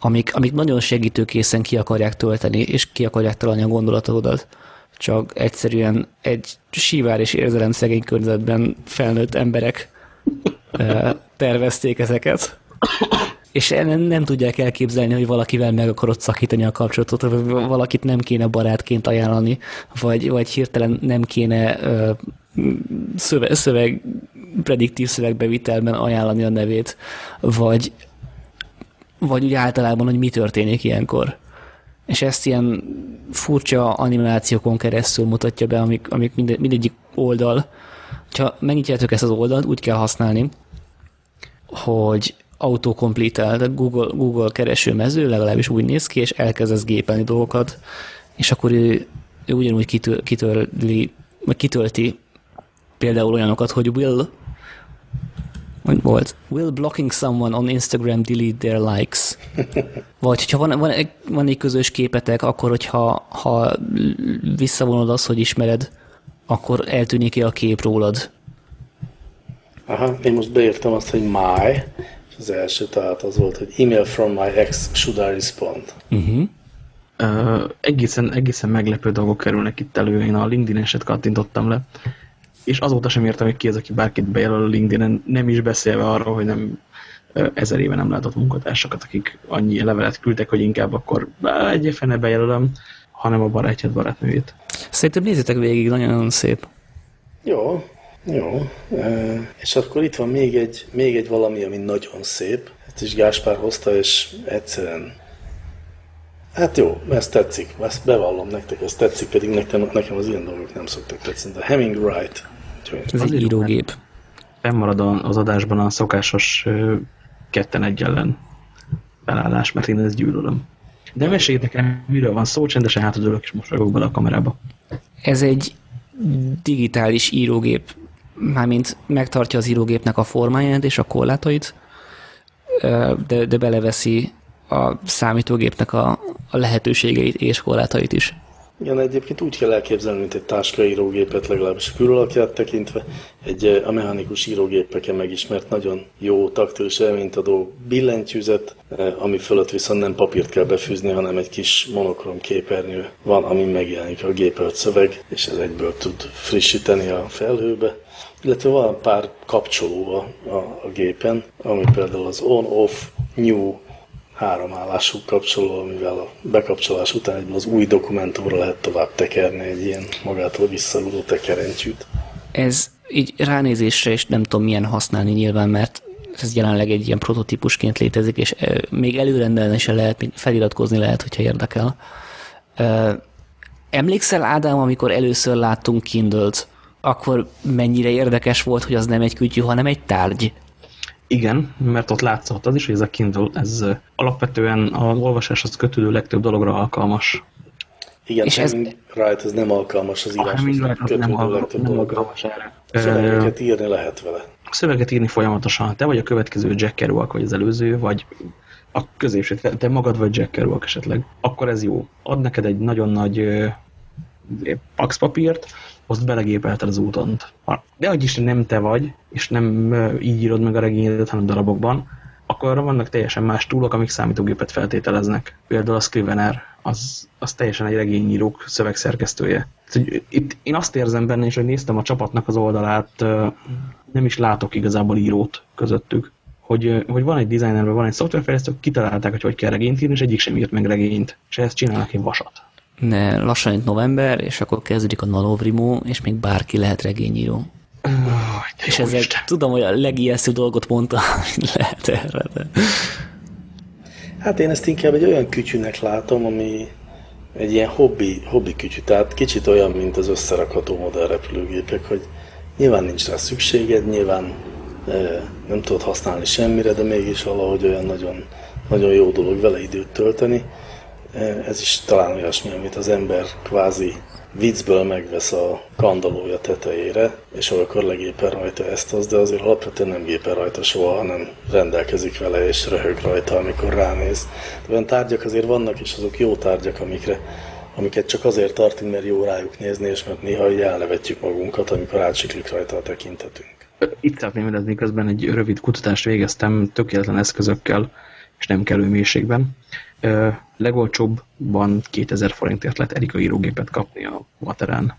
Speaker 3: amik, amik nagyon segítőkészen ki akarják tölteni, és ki akarják találni a gondolatodat. Csak egyszerűen egy sívár és érzelemszegény környezetben felnőtt emberek tervezték ezeket. És nem tudják elképzelni, hogy valakivel meg akarod szakítani a kapcsolatot, vagy valakit nem kéne barátként ajánlani, vagy, vagy hirtelen nem kéne ö, szöveg, szöveg, prediktív szövegbevitelben ajánlani a nevét, vagy, vagy úgy általában, hogy mi történik ilyenkor. És ezt ilyen furcsa animációkon keresztül mutatja be, amik, amik minde, mindegyik oldal. Ha megnyitjátok ezt az oldalt, úgy kell használni, hogy autocomplete tehát Google, Google keresőmező, legalábbis úgy néz ki, és elkezdesz gépelni dolgokat, és akkor ő, ő ugyanúgy kitör, kitörli, vagy kitölti például olyanokat, hogy will hogy volt? Will blocking someone on Instagram delete their likes? Vagy hogyha van, van, egy- van egy közös képetek, akkor hogyha ha visszavonod azt, hogy ismered, akkor eltűnik-e a kép rólad?
Speaker 2: Aha, én most beírtam azt, hogy my, és az első tehát az volt, hogy email from my ex, should I respond?
Speaker 3: Uh-huh.
Speaker 1: Ö, egészen, egészen meglepő dolgok kerülnek itt elő. Én a LinkedIn eset kattintottam le, és azóta sem értem, hogy ki az, aki bárkit bejelöl a LinkedIn-en, nem is beszélve arról, hogy nem ezer éve nem látott munkatársakat, akik annyi levelet küldtek, hogy inkább akkor egy fene bejelölöm, hanem a barátját, barátnőjét.
Speaker 3: Szerintem nézzétek végig, nagyon szép.
Speaker 2: Jó, jó. E, és akkor itt van még egy, még egy valami, ami nagyon szép. Ezt is Gáspár hozta, és egyszerűen Hát jó, ezt tetszik, ezt bevallom nektek, ezt tetszik, pedig nekem, nekem az ilyen dolgok nem szoktak tetszeni. De Hemming Wright. Úgyhogy
Speaker 3: Ez egy írógép.
Speaker 1: Fennmarad az adásban a szokásos ketten egy ellen felállás, mert én ezt gyűlölöm. De meséljétek el, miről van szó, csendesen hátadőlök, és mosolygok bele a kamerába.
Speaker 3: Ez egy digitális írógép, mármint megtartja az írógépnek a formáját és a korlátait, de, de beleveszi a számítógépnek a, a lehetőségeit és korlátait is.
Speaker 2: Igen, egyébként úgy kell elképzelni, mint egy táskaírógépet, legalábbis külalakját tekintve, egy a mechanikus írógépeken megismert nagyon jó taktilis élményt adó billentyűzet, ami fölött viszont nem papírt kell befűzni, hanem egy kis monokrom képernyő van, amin megjelenik a gépelt szöveg, és ez egyből tud frissíteni a felhőbe. Illetve van pár kapcsoló a, a, a gépen, ami például az on-off, new háromállású kapcsoló, amivel a bekapcsolás után egyből az új dokumentumra lehet tovább tekerni egy ilyen magától visszaludó tekerentyűt.
Speaker 3: Ez így ránézésre is nem tudom milyen használni nyilván, mert ez jelenleg egy ilyen prototípusként létezik, és még előrendelni se lehet, feliratkozni lehet, hogyha érdekel. Emlékszel, Ádám, amikor először láttunk Kindle-t, akkor mennyire érdekes volt, hogy az nem egy kütyű, hanem egy tárgy?
Speaker 1: Igen, mert ott látszott az is, hogy ez a Kindle, ez alapvetően a olvasáshoz kötődő legtöbb dologra alkalmas.
Speaker 2: Igen, és ez... Wright ez nem alkalmas az íráshoz kötődő
Speaker 1: nem, legtöbb nem alkalmas erre.
Speaker 2: Szövegeket írni lehet vele.
Speaker 1: Szöveget írni folyamatosan. Te vagy a következő Jack Kerouac, vagy az előző, vagy a középső, te magad vagy Jack Kerouac esetleg. Akkor ez jó. Ad neked egy nagyon nagy pax papírt, azt belegépelted az útont. De hogy is nem te vagy, és nem így írod meg a regényedet, hanem darabokban, akkor arra vannak teljesen más túlok, amik számítógépet feltételeznek. Például a Scrivener, az, az teljesen egy regényírók szövegszerkesztője. Itt én azt érzem benne, és hogy néztem a csapatnak az oldalát, nem is látok igazából írót közöttük. Hogy, hogy van egy designerben, van egy szoftverfejlesztő, kitalálták, hogy hogy kell regényt írni, és egyik sem írt meg regényt. És ezt csinálnak egy vasat
Speaker 3: lassan itt november, és akkor kezdődik a Nalovrimó, és még bárki lehet regényíró. Oh, és ezzel Isten. tudom, hogy a legijesztő dolgot mondta, amit lehet erre. De...
Speaker 2: Hát én ezt inkább egy olyan kütyűnek látom, ami egy ilyen hobbi, hobbi kütyű, tehát kicsit olyan, mint az összerakható modern repülőgépek, hogy nyilván nincs rá szükséged, nyilván nem tudod használni semmire, de mégis valahogy olyan nagyon, nagyon jó dolog vele időt tölteni. Ez is talán olyasmi, amit az ember kvázi viccből megvesz a kandalója tetejére, és akkor legépen rajta ezt az, de azért alapvetően nem gépen rajta soha, hanem rendelkezik vele és röhög rajta, amikor ránéz. De olyan tárgyak azért vannak, és azok jó tárgyak, amikre, amiket csak azért tartunk, mert jó rájuk nézni, és mert néha így magunkat, amikor átsiklik rajta a tekintetünk.
Speaker 1: Itt szeretném érezni, közben egy rövid kutatást végeztem tökéletlen eszközökkel, és nem kellő mélységben legolcsóbbban 2000 forintért lehet Erika írógépet kapni a Materán.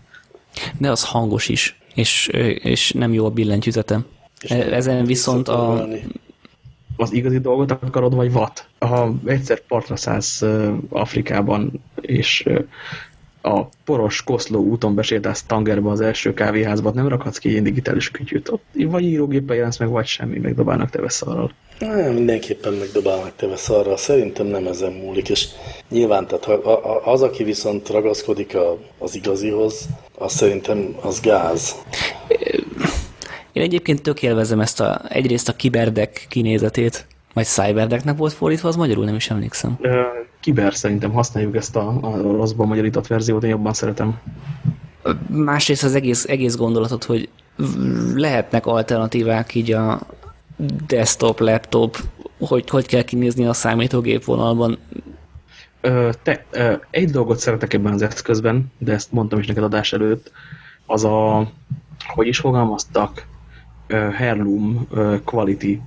Speaker 3: De az hangos is, és, és nem jó a billentyűzete. Ezen viszont a...
Speaker 1: Az igazi dolgot akarod, vagy vat? Ha egyszer partra szállsz Afrikában, és a poros Koszló úton besétálsz Tangerbe az első kávéházba, nem rakhatsz ki egy digitális kütyűt. Ott vagy írógéppel jelensz meg, vagy semmi, megdobálnak te arról.
Speaker 2: Nem, mindenképpen megdobálnak te arra. Szerintem nem ezen múlik, és nyilván tehát az, aki viszont ragaszkodik az igazihoz, az szerintem az gáz.
Speaker 3: Én egyébként tök élvezem ezt a, egyrészt a kiberdek kinézetét, vagy cyberdecknek volt fordítva, az magyarul nem is emlékszem.
Speaker 1: Kiber szerintem használjuk ezt a, a rosszban magyarított verziót, én jobban szeretem.
Speaker 3: Másrészt az egész, egész gondolatot, hogy lehetnek alternatívák így a desktop, laptop, hogy, hogy kell kinézni a számítógép vonalban.
Speaker 1: Te, egy dolgot szeretek ebben az eszközben, de ezt mondtam is neked adás előtt, az a, hogy is fogalmaztak, Heirloom Quality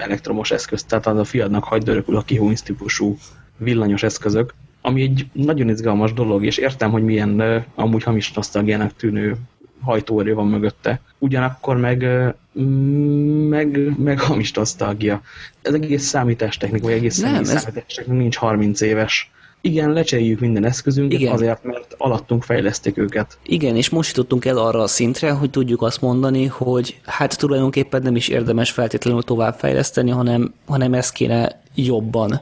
Speaker 1: elektromos eszköz, tehát az a fiadnak hagyd örökül a kihúnc típusú villanyos eszközök, ami egy nagyon izgalmas dolog, és értem, hogy milyen amúgy hamis nosztalgiának tűnő hajtóerő van mögötte. Ugyanakkor meg, meg, meg hamis nosztalgia. Ez egész számítástechnika, vagy egész Nem, ez... számítástechnika nincs 30 éves. Igen, lecseréljük minden eszközünket Igen. azért, mert alattunk fejleszték őket.
Speaker 3: Igen, és most jutottunk el arra a szintre, hogy tudjuk azt mondani, hogy hát tulajdonképpen nem is érdemes feltétlenül továbbfejleszteni, hanem, hanem ezt kéne jobban.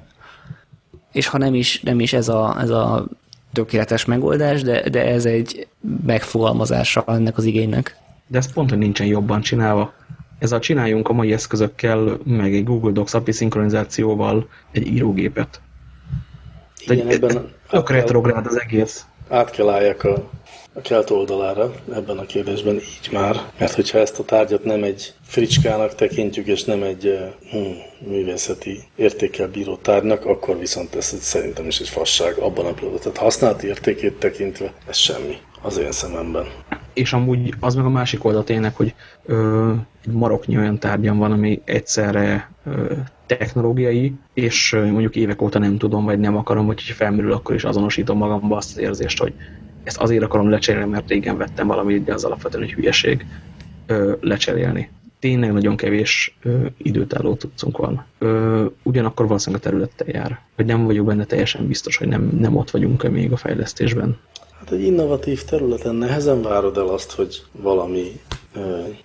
Speaker 3: És ha nem is, nem is ez a, ez a tökéletes megoldás, de, de ez egy megfogalmazása ennek az igénynek.
Speaker 1: De ez pont, hogy nincsen jobban csinálva. Ez a csináljunk a mai eszközökkel, meg egy Google Docs API szinkronizációval egy írógépet. Igen, ebben tök retrográd az egész.
Speaker 2: át kell álljak a, a kelt oldalára ebben a kérdésben így már, mert hogyha ezt a tárgyat nem egy fricskának tekintjük, és nem egy hm, művészeti értékkel bíró tárgynak, akkor viszont ez szerintem is egy fasság abban a pillanatban. Tehát használati értékét tekintve ez semmi az én szememben.
Speaker 1: És amúgy az meg a másik oldal tényleg, hogy ö, egy maroknyi olyan tárgyam van, ami egyszerre ö, technológiai, és mondjuk évek óta nem tudom, vagy nem akarom, ha felmerül, akkor is azonosítom magamba azt az érzést, hogy ezt azért akarom lecserélni, mert régen vettem valamit, de az alapvetően egy hülyeség lecserélni. Tényleg nagyon kevés ö, időtálló tudcunk van. Ö, ugyanakkor valószínűleg a területtel jár. Vagy nem vagyok benne teljesen biztos, hogy nem, nem ott vagyunk még a fejlesztésben.
Speaker 2: Hát egy innovatív területen nehezen várod el azt, hogy valami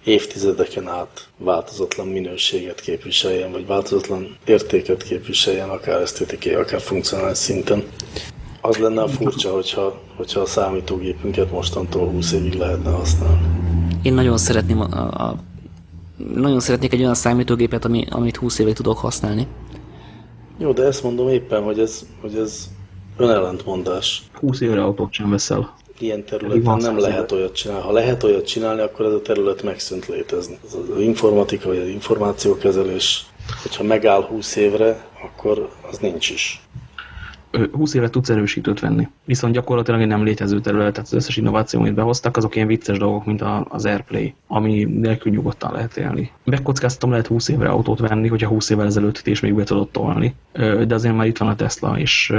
Speaker 2: évtizedeken át változatlan minőséget képviseljen, vagy változatlan értéket képviseljen, akár esztétikai, akár funkcionális szinten. Az lenne a furcsa, hogyha, hogyha a számítógépünket mostantól 20 évig lehetne használni.
Speaker 3: Én nagyon szeretném a, a, nagyon szeretnék egy olyan számítógépet, ami, amit 20 évig tudok használni.
Speaker 2: Jó, de ezt mondom éppen, hogy ez, hogy ez önellentmondás.
Speaker 1: 20 évre autót sem veszel.
Speaker 2: Ilyen területen nem lehet olyat csinálni. Ha lehet olyat csinálni, akkor ez a terület megszűnt létezni. Az, az informatika vagy az információkezelés, hogyha megáll 20 évre, akkor az nincs is.
Speaker 1: 20 éve tudsz erősítőt venni. Viszont gyakorlatilag egy nem létező terület, tehát az összes innováció, amit behoztak, azok ilyen vicces dolgok, mint az Airplay, ami nélkül nyugodtan lehet élni. Megkockáztatom, lehet 20 évre autót venni, hogyha 20 évvel ezelőtt is még be tudod tolni. De azért már itt van a Tesla, és,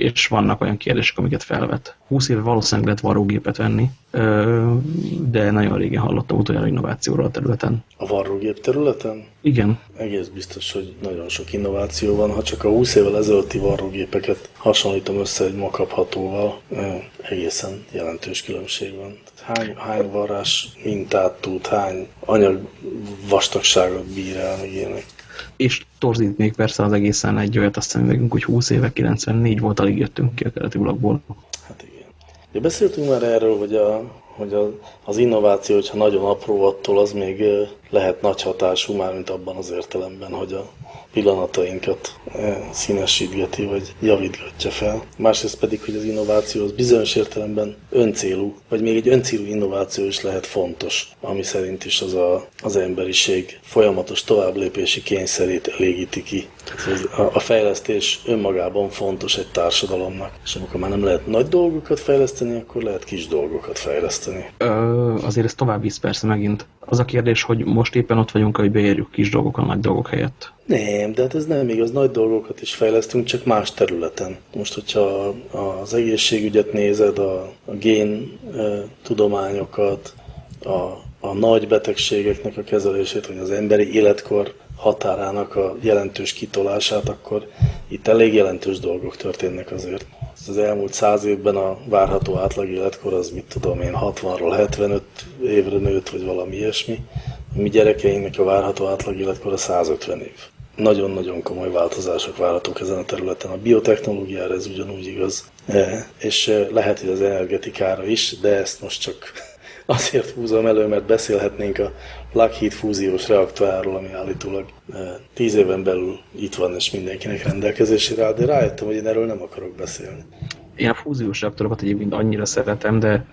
Speaker 1: és vannak olyan kérdések, amiket felvet. 20 éve valószínűleg lehet varrógépet venni, de nagyon régen hallottam utoljára innovációról a területen.
Speaker 2: A varrógép területen?
Speaker 1: Igen.
Speaker 2: Egész biztos, hogy nagyon sok innováció van. Ha csak a 20 évvel ezelőtti varrógépeket hasonlítom össze egy makaphatóval, egészen jelentős különbség van. Hány, hány varrás mintát tud, hány anyag vastagságot bír el, meg ilyenek.
Speaker 1: És torzít még persze az egészen egy olyat, azt hiszem, hogy 20 éve, 94 volt, alig jöttünk ki a keleti blogból.
Speaker 2: Hát igen. Ja, beszéltünk már erről, hogy, a, hogy a, az innováció, hogyha nagyon apró attól, az még lehet nagy hatású, már mint abban az értelemben, hogy a pillanatainkat színesítgeti, vagy javítgatja fel. Másrészt pedig, hogy az innováció az bizonyos értelemben öncélú, vagy még egy öncélú innováció is lehet fontos, ami szerint is az a, az emberiség folyamatos továbblépési kényszerét elégíti ki. A, a fejlesztés önmagában fontos egy társadalomnak, és amikor már nem lehet nagy dolgokat fejleszteni, akkor lehet kis dolgokat fejleszteni.
Speaker 1: Ö, azért ez tovább visz persze megint. Az a kérdés, hogy most éppen ott vagyunk, hogy beérjük kis dolgok a nagy dolgok helyett.
Speaker 2: Nem, de hát ez nem igaz. Nagy dolgokat is fejlesztünk, csak más területen. Most, hogyha az egészségügyet nézed, a, a gén e, tudományokat, a, a nagy betegségeknek a kezelését, vagy az emberi életkor határának a jelentős kitolását, akkor itt elég jelentős dolgok történnek azért. Az elmúlt száz évben a várható átlag életkor az, mit tudom én, 60-ról 75 évre nőtt, vagy valami ilyesmi. A mi gyerekeinknek a várható átlag életkor a 150 év nagyon-nagyon komoly változások várhatók ezen a területen. A biotechnológiára ez ugyanúgy igaz, e, és lehet, hogy az energetikára is, de ezt most csak azért húzom elő, mert beszélhetnénk a Lockheed fúziós reaktoráról, ami állítólag tíz éven belül itt van, és mindenkinek rendelkezésére áll, de rájöttem, hogy én erről nem akarok beszélni.
Speaker 1: Én a fúziós reaktorokat egyébként annyira szeretem, de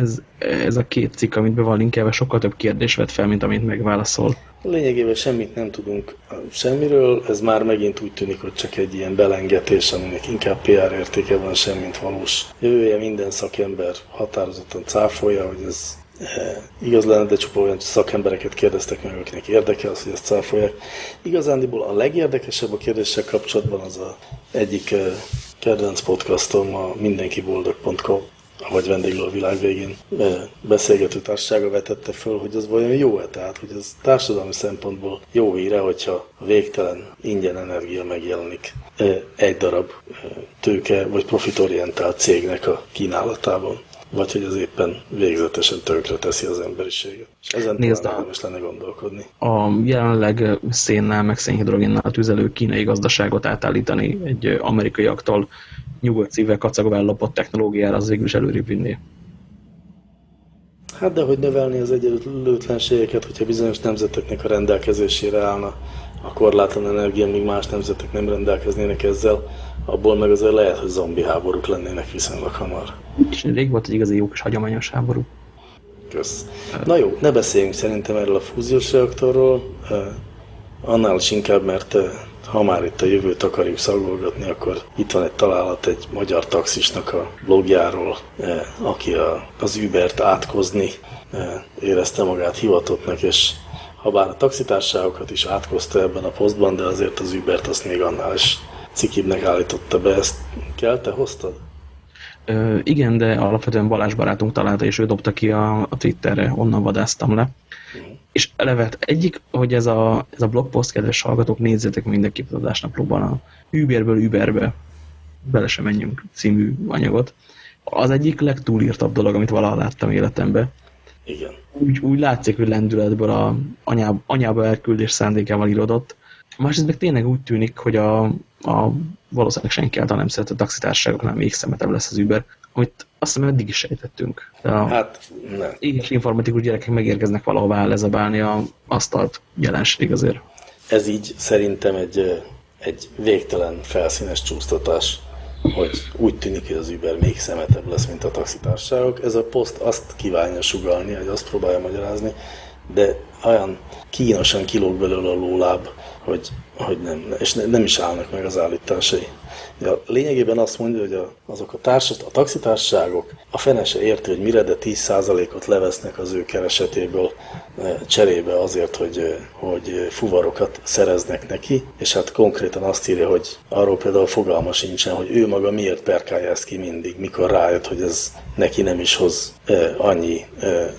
Speaker 1: ez, ez a két cikk, amit be van linkelve, sokkal több kérdés vett fel, mint amit megválaszol.
Speaker 2: Lényegében semmit nem tudunk semmiről, ez már megint úgy tűnik, hogy csak egy ilyen belengetés, aminek inkább PR értéke van, semmint valós jövője. Minden szakember határozottan cáfolja, hogy ez e, igaz lenne, de csupa olyan szakembereket kérdeztek meg, akiknek érdekel az, hogy ezt cáfolják. Igazándiból a legérdekesebb a kérdéssel kapcsolatban az a egyik e, kedvenc podcastom, a mindenkiboldog.com vagy vendéglő a világ végén beszélgető társasága vetette föl, hogy az vajon jó-e, tehát hogy ez társadalmi szempontból jó híre, hogyha végtelen ingyen energia megjelenik egy darab tőke vagy profitorientált cégnek a kínálatában vagy hogy az éppen végzetesen tönkre teszi az emberiséget. És ezen Nézd, talán is lenne gondolkodni.
Speaker 1: A jelenleg szénnel, meg szénhidrogénnel tüzelő kínai gazdaságot átállítani egy amerikaiaktól nyugodt szívvel kacagva ellopott technológiára, az végül is előrébb vinné.
Speaker 2: Hát de hogy növelni az egyenlőtlenségeket, hogyha bizonyos nemzeteknek a rendelkezésére állna a korlátlan energia, míg más nemzetek nem rendelkeznének ezzel, abból meg azért lehet, hogy zombi háborúk lennének viszonylag hamar.
Speaker 1: És rég volt egy igazi jó kis hagyományos háború.
Speaker 2: Kösz. Na jó, ne beszéljünk szerintem erről a fúziós reaktorról, annál is inkább, mert ha már itt a jövőt akarjuk szagolgatni, akkor itt van egy találat egy magyar taxisnak a blogjáról, aki a, az Ubert átkozni érezte magát hivatottnak, és ha bár a taxitárságokat is átkozta ebben a posztban, de azért az Ubert azt még annál is cikibbnek állította be. Ezt kell, te hoztad?
Speaker 1: Ö, igen, de alapvetően Balázs barátunk találta, és ő dobta ki a, a Twitterre, onnan vadáztam le. És elevet egyik, hogy ez a, ez a blogpost, kedves hallgatók, nézzétek mindenki az adásnaplóban a Uberből Uberbe, bele sem menjünk című anyagot. Az egyik legtúlírtabb dolog, amit valaha láttam életemben.
Speaker 2: Igen.
Speaker 1: Úgy, úgy látszik, hogy lendületből a anyába, anyába elküldés szándékával írodott. Másrészt meg tényleg úgy tűnik, hogy a, a valószínűleg senki által nem szeretett taxitársaságoknál még szemetebb lesz az Uber, amit azt hiszem eddig is sejtettünk.
Speaker 2: De a hát nem.
Speaker 1: Éges informatikus gyerekek megérkeznek valahová lezabálni a asztalt jelenség azért.
Speaker 2: Ez így szerintem egy, egy végtelen felszínes csúsztatás hogy úgy tűnik, hogy az Uber még szemetebb lesz, mint a taxitársaságok. Ez a poszt azt kívánja sugalni, hogy azt próbálja magyarázni, de olyan kínosan kilóg belőle a lóláb, hogy, hogy nem, és ne, nem is állnak meg az állításai. Ja, lényegében azt mondja, hogy a, azok a társas, a taxitársaságok a fene se érti, hogy mire, de 10%-ot levesznek az ő keresetéből e, cserébe azért, hogy, e, hogy fuvarokat szereznek neki, és hát konkrétan azt írja, hogy arról például fogalma sincsen, hogy ő maga miért perkálja ezt ki mindig, mikor rájött, hogy ez neki nem is hoz e, annyi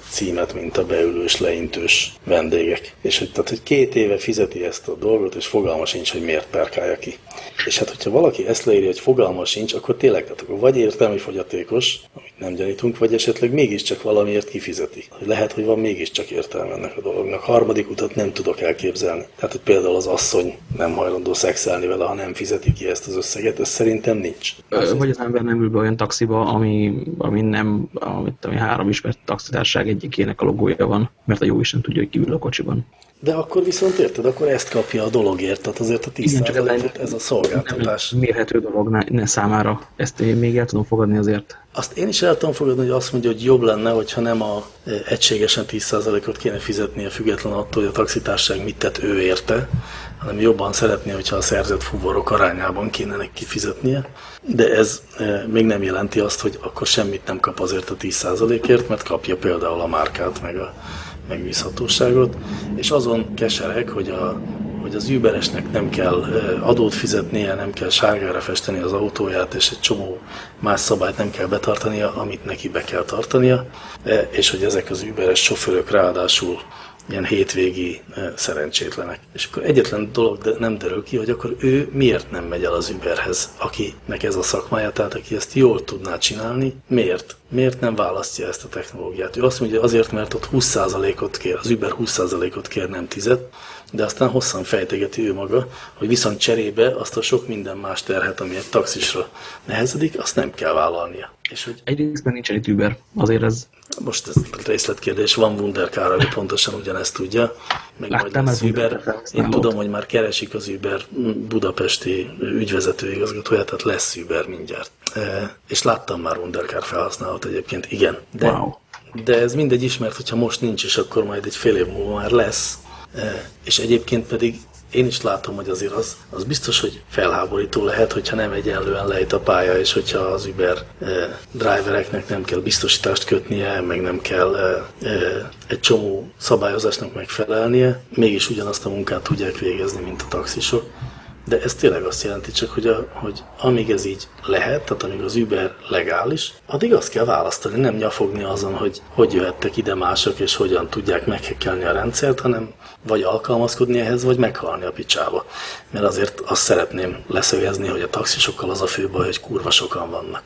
Speaker 2: címet, mint a beülős, leintős vendégek. És hogy, tehát, hogy két éve fizeti ezt a dolgot, és fogalma sincs, hogy miért perkálja ki. És hát, hogyha valaki ezt leírja, hogy fogalma sincs, akkor tényleg, tehát akkor vagy értelmi fogyatékos, amit nem gyanítunk, vagy esetleg mégiscsak valamiért kifizeti. Lehet, hogy van mégiscsak értelme ennek a dolognak. Harmadik utat nem tudok elképzelni. Tehát, hogy például az asszony nem hajlandó szexelni vele, ha nem fizeti ki ezt az összeget, ez szerintem nincs.
Speaker 1: Az vagy az ember nem ül be olyan taxiba, ami, ami nem, amit, ami három ismert taxitárság egyikének a logója van, mert a jó Isten tudja, hogy kívül a kocsiban.
Speaker 2: De akkor viszont érted, akkor ezt kapja a dologért, tehát azért a 10 Igen, csak ez, ez a szolgáltatás.
Speaker 1: Nem mérhető dolog ne, számára. Ezt én még el tudom fogadni azért.
Speaker 2: Azt én is el tudom fogadni, hogy azt mondja, hogy jobb lenne, hogyha nem a e, egységesen 10%-ot kéne fizetnie független attól, hogy a taxitárság mit tett ő érte, hanem jobban szeretné, hogyha a szerzett fuvarok arányában kéne neki fizetnie. De ez e, még nem jelenti azt, hogy akkor semmit nem kap azért a 10%-ért, mert kapja például a márkát, meg a megbízhatóságot, és azon keserek, hogy, a, hogy az Uberesnek nem kell adót fizetnie, nem kell sárgára festeni az autóját, és egy csomó más szabályt nem kell betartania, amit neki be kell tartania, és hogy ezek az Uberes sofőrök ráadásul ilyen hétvégi szerencsétlenek. És akkor egyetlen dolog nem derül ki, hogy akkor ő miért nem megy el az Uberhez, akinek ez a szakmája, tehát aki ezt jól tudná csinálni, miért? Miért nem választja ezt a technológiát? Ő azt mondja, azért, mert ott 20%-ot kér, az Uber 20%-ot kér, nem 10 de aztán hosszan fejtegeti ő maga, hogy viszont cserébe azt a sok minden más terhet, ami egy taxisra nehezedik, azt nem kell vállalnia.
Speaker 1: És hogy... Egyrészt nincsen itt Uber, azért ez...
Speaker 2: Most ez részletkérdés, van Wunderkár, ami pontosan ugyanezt tudja, meg Láttam majd lesz Uber. Én tudom, hogy már keresik az Uber budapesti ügyvezető igazgatóját, tehát lesz Uber mindjárt. E, és láttam már Wunderkár felhasználót egyébként, igen. De, wow. de ez mindegy ismert, hogyha most nincs, és akkor majd egy fél év múlva már lesz. És egyébként pedig én is látom, hogy azért az, az biztos, hogy felháborító lehet, hogyha nem egyenlően lejt a pálya, és hogyha az Uber e, drivereknek nem kell biztosítást kötnie, meg nem kell e, e, egy csomó szabályozásnak megfelelnie, mégis ugyanazt a munkát tudják végezni, mint a taxisok. De ez tényleg azt jelenti csak, hogy, a, hogy amíg ez így lehet, tehát amíg az Uber legális, addig azt kell választani, nem nyafogni azon, hogy hogy jöhettek ide mások, és hogyan tudják meghekkelni a rendszert, hanem vagy alkalmazkodni ehhez, vagy meghalni a picsába. Mert azért azt szeretném leszögezni, hogy a taxisokkal az a fő baj, hogy kurva sokan vannak.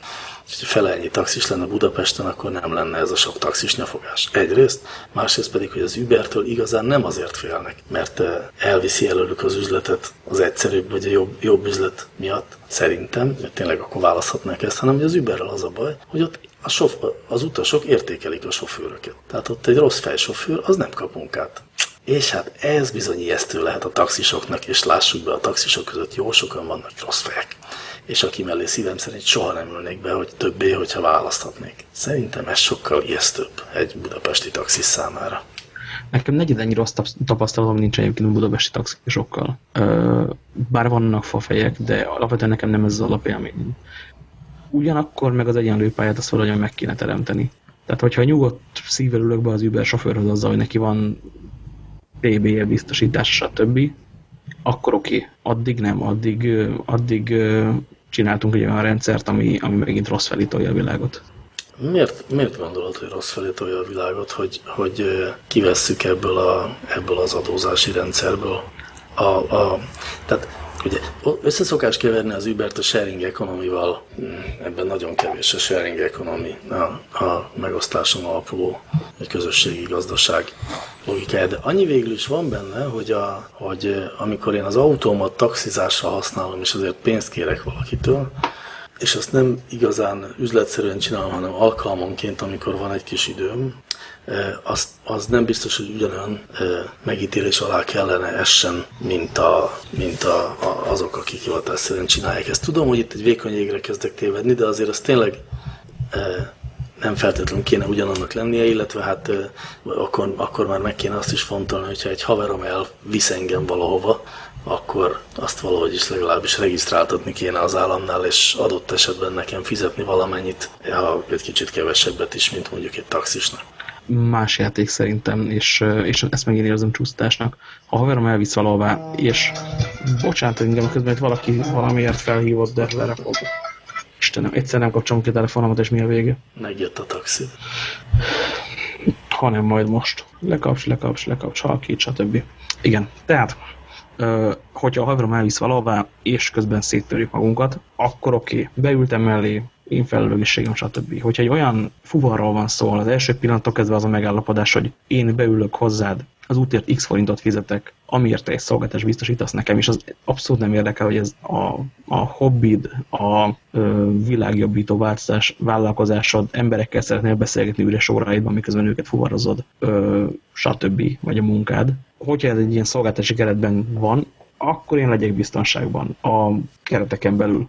Speaker 2: És ha fele ennyi taxis lenne Budapesten, akkor nem lenne ez a sok taxis nyafogás. Egyrészt, másrészt pedig, hogy az Ubertől igazán nem azért félnek, mert eh, elviszi előlük az üzletet az egyszerűbb vagy a jobb, jobb üzlet miatt, szerintem, mert tényleg akkor választhatnák ezt, hanem hogy az Uberrel az a baj, hogy ott a sof, az utasok értékelik a sofőröket. Tehát ott egy rossz fejsofőr, az nem kap munkát. És hát ez bizony ijesztő lehet a taxisoknak, és lássuk be, a taxisok között jó sokan vannak rossz fejek. és aki mellé szívem szerint soha nem ülnék be, hogy többé, hogyha választhatnék. Szerintem ez sokkal ijesztőbb egy budapesti taxis számára.
Speaker 1: Nekem negyed ennyi rossz tapasztalatom nincs egyébként a budapesti taxisokkal. Bár vannak fafejek, de alapvetően nekem nem ez az alapélmény. Ugyanakkor meg az egyenlő pályát azt valahogy meg kéne teremteni. Tehát, hogyha nyugodt szívvel ülök be az Uber sofőrhöz azzal, hogy neki van PBL biztosítás, stb., akkor oké. Okay. Addig nem, addig, addig csináltunk egy olyan rendszert, ami, ami megint rossz felé a világot.
Speaker 2: Miért, miért gondolod, hogy rossz felé tolja a világot, hogy, hogy kivesszük ebből, a, ebből az adózási rendszerből? A, a, tehát ugye összeszokás keverni az Ubert a sharing economy-val, hmm, ebben nagyon kevés a sharing economy, a, a megosztáson alapuló egy közösségi gazdaság logikája, de annyi végül is van benne, hogy, a, hogy amikor én az autómat taxizásra használom, és azért pénzt kérek valakitől, és azt nem igazán üzletszerűen csinálom, hanem alkalmanként, amikor van egy kis időm, az, az nem biztos, hogy ugyanolyan megítélés alá kellene essen, mint, a, mint a, a, azok, akik hivatásszerűen csinálják ezt. Tudom, hogy itt egy vékony égre kezdek tévedni, de azért az tényleg nem feltétlenül kéne ugyanannak lennie, illetve hát akkor, akkor már meg kéne azt is fontolni, hogyha egy haverom elvisz engem valahova, akkor azt valahogy is legalábbis regisztráltatni kéne az államnál, és adott esetben nekem fizetni valamennyit, ha egy kicsit kevesebbet is, mint mondjuk egy taxisnak.
Speaker 1: Más játék szerintem, és, és ezt megint érzem csúsztásnak. Ha haverom elvisz valahová, és bocsánat, engem közben hogy valaki valamiért felhívott, de lerapok. Istenem, egyszer nem kapcsolom ki a telefonomat, és mi a vége?
Speaker 2: Megjött a taxi.
Speaker 1: Hanem majd most. Lekapcs, lekapcs, lekapcs, halkít, stb. Igen, tehát hogyha a haverom elvisz valahová, és közben széttörjük magunkat, akkor oké, okay, beültem mellé, én felelősségem, stb. Hogyha egy olyan fuvarról van szó, az első pillanatok kezdve az a megállapodás, hogy én beülök hozzád, az útért x forintot fizetek, amiért te egy szolgáltást biztosítasz nekem, és az abszolút nem érdekel, hogy ez a, a hobbid, a ö, világjobbító változás, vállalkozásod, emberekkel szeretnél beszélgetni üres óráidban, miközben őket fuvarozod, ö, stb. vagy a munkád. Hogyha ez egy ilyen szolgáltási keretben van, akkor én legyek biztonságban a kereteken belül.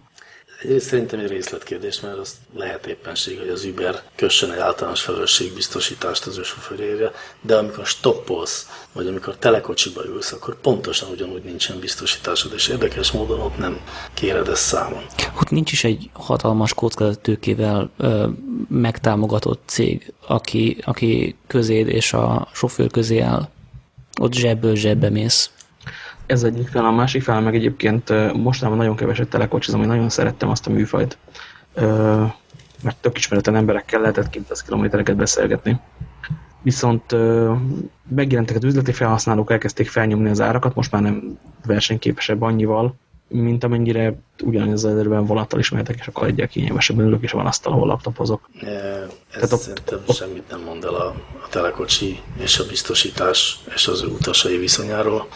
Speaker 2: Egyrészt szerintem egy részletkérdés, mert az lehet éppenség, hogy az Uber kössön egy általános felelősségbiztosítást az ő sofőrére, de amikor stoppolsz, vagy amikor telekocsiba ülsz, akkor pontosan ugyanúgy nincsen biztosításod, és érdekes módon ott nem kéred ezt számon.
Speaker 3: Ott nincs is egy hatalmas kockázattőkével megtámogatott cég, aki, aki közéd és a sofőr közé áll. Ott zsebből zsebbe mész
Speaker 1: ez egyik fel, a másik fel, meg egyébként mostanában nagyon keveset telekocsizom, én nagyon szerettem azt a műfajt, mert tök ismeretlen emberekkel lehetett 200 kilométereket beszélgetni. Viszont megjelentek az üzleti felhasználók, elkezdték felnyomni az árakat, most már nem versenyképesebb annyival, mint amennyire ugyanaz az erőben vonattal is mehetek, és akkor egyel kényelmesebben ülök, és van asztal, ahol laptopozok.
Speaker 2: E, ez Tehát szerintem a, semmit nem mond el a, a telekocsi és a biztosítás és az utasai viszonyáról.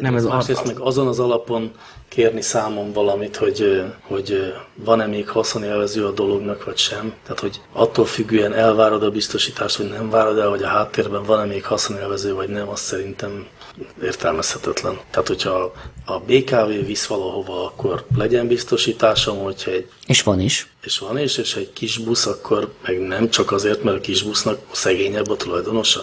Speaker 2: Nem ez másrészt meg azon az alapon kérni számon valamit, hogy, hogy van-e még haszonélvező a dolognak, vagy sem. Tehát, hogy attól függően elvárod a biztosítást, vagy nem várod el, hogy a háttérben van-e még haszonélvező, vagy nem, azt szerintem értelmezhetetlen. Tehát, hogyha a BKV visz valahova, akkor legyen biztosításom, hogyha egy...
Speaker 3: És van is.
Speaker 2: És van is, és egy kis busz, akkor meg nem csak azért, mert a kis busznak szegényebb a tulajdonosa.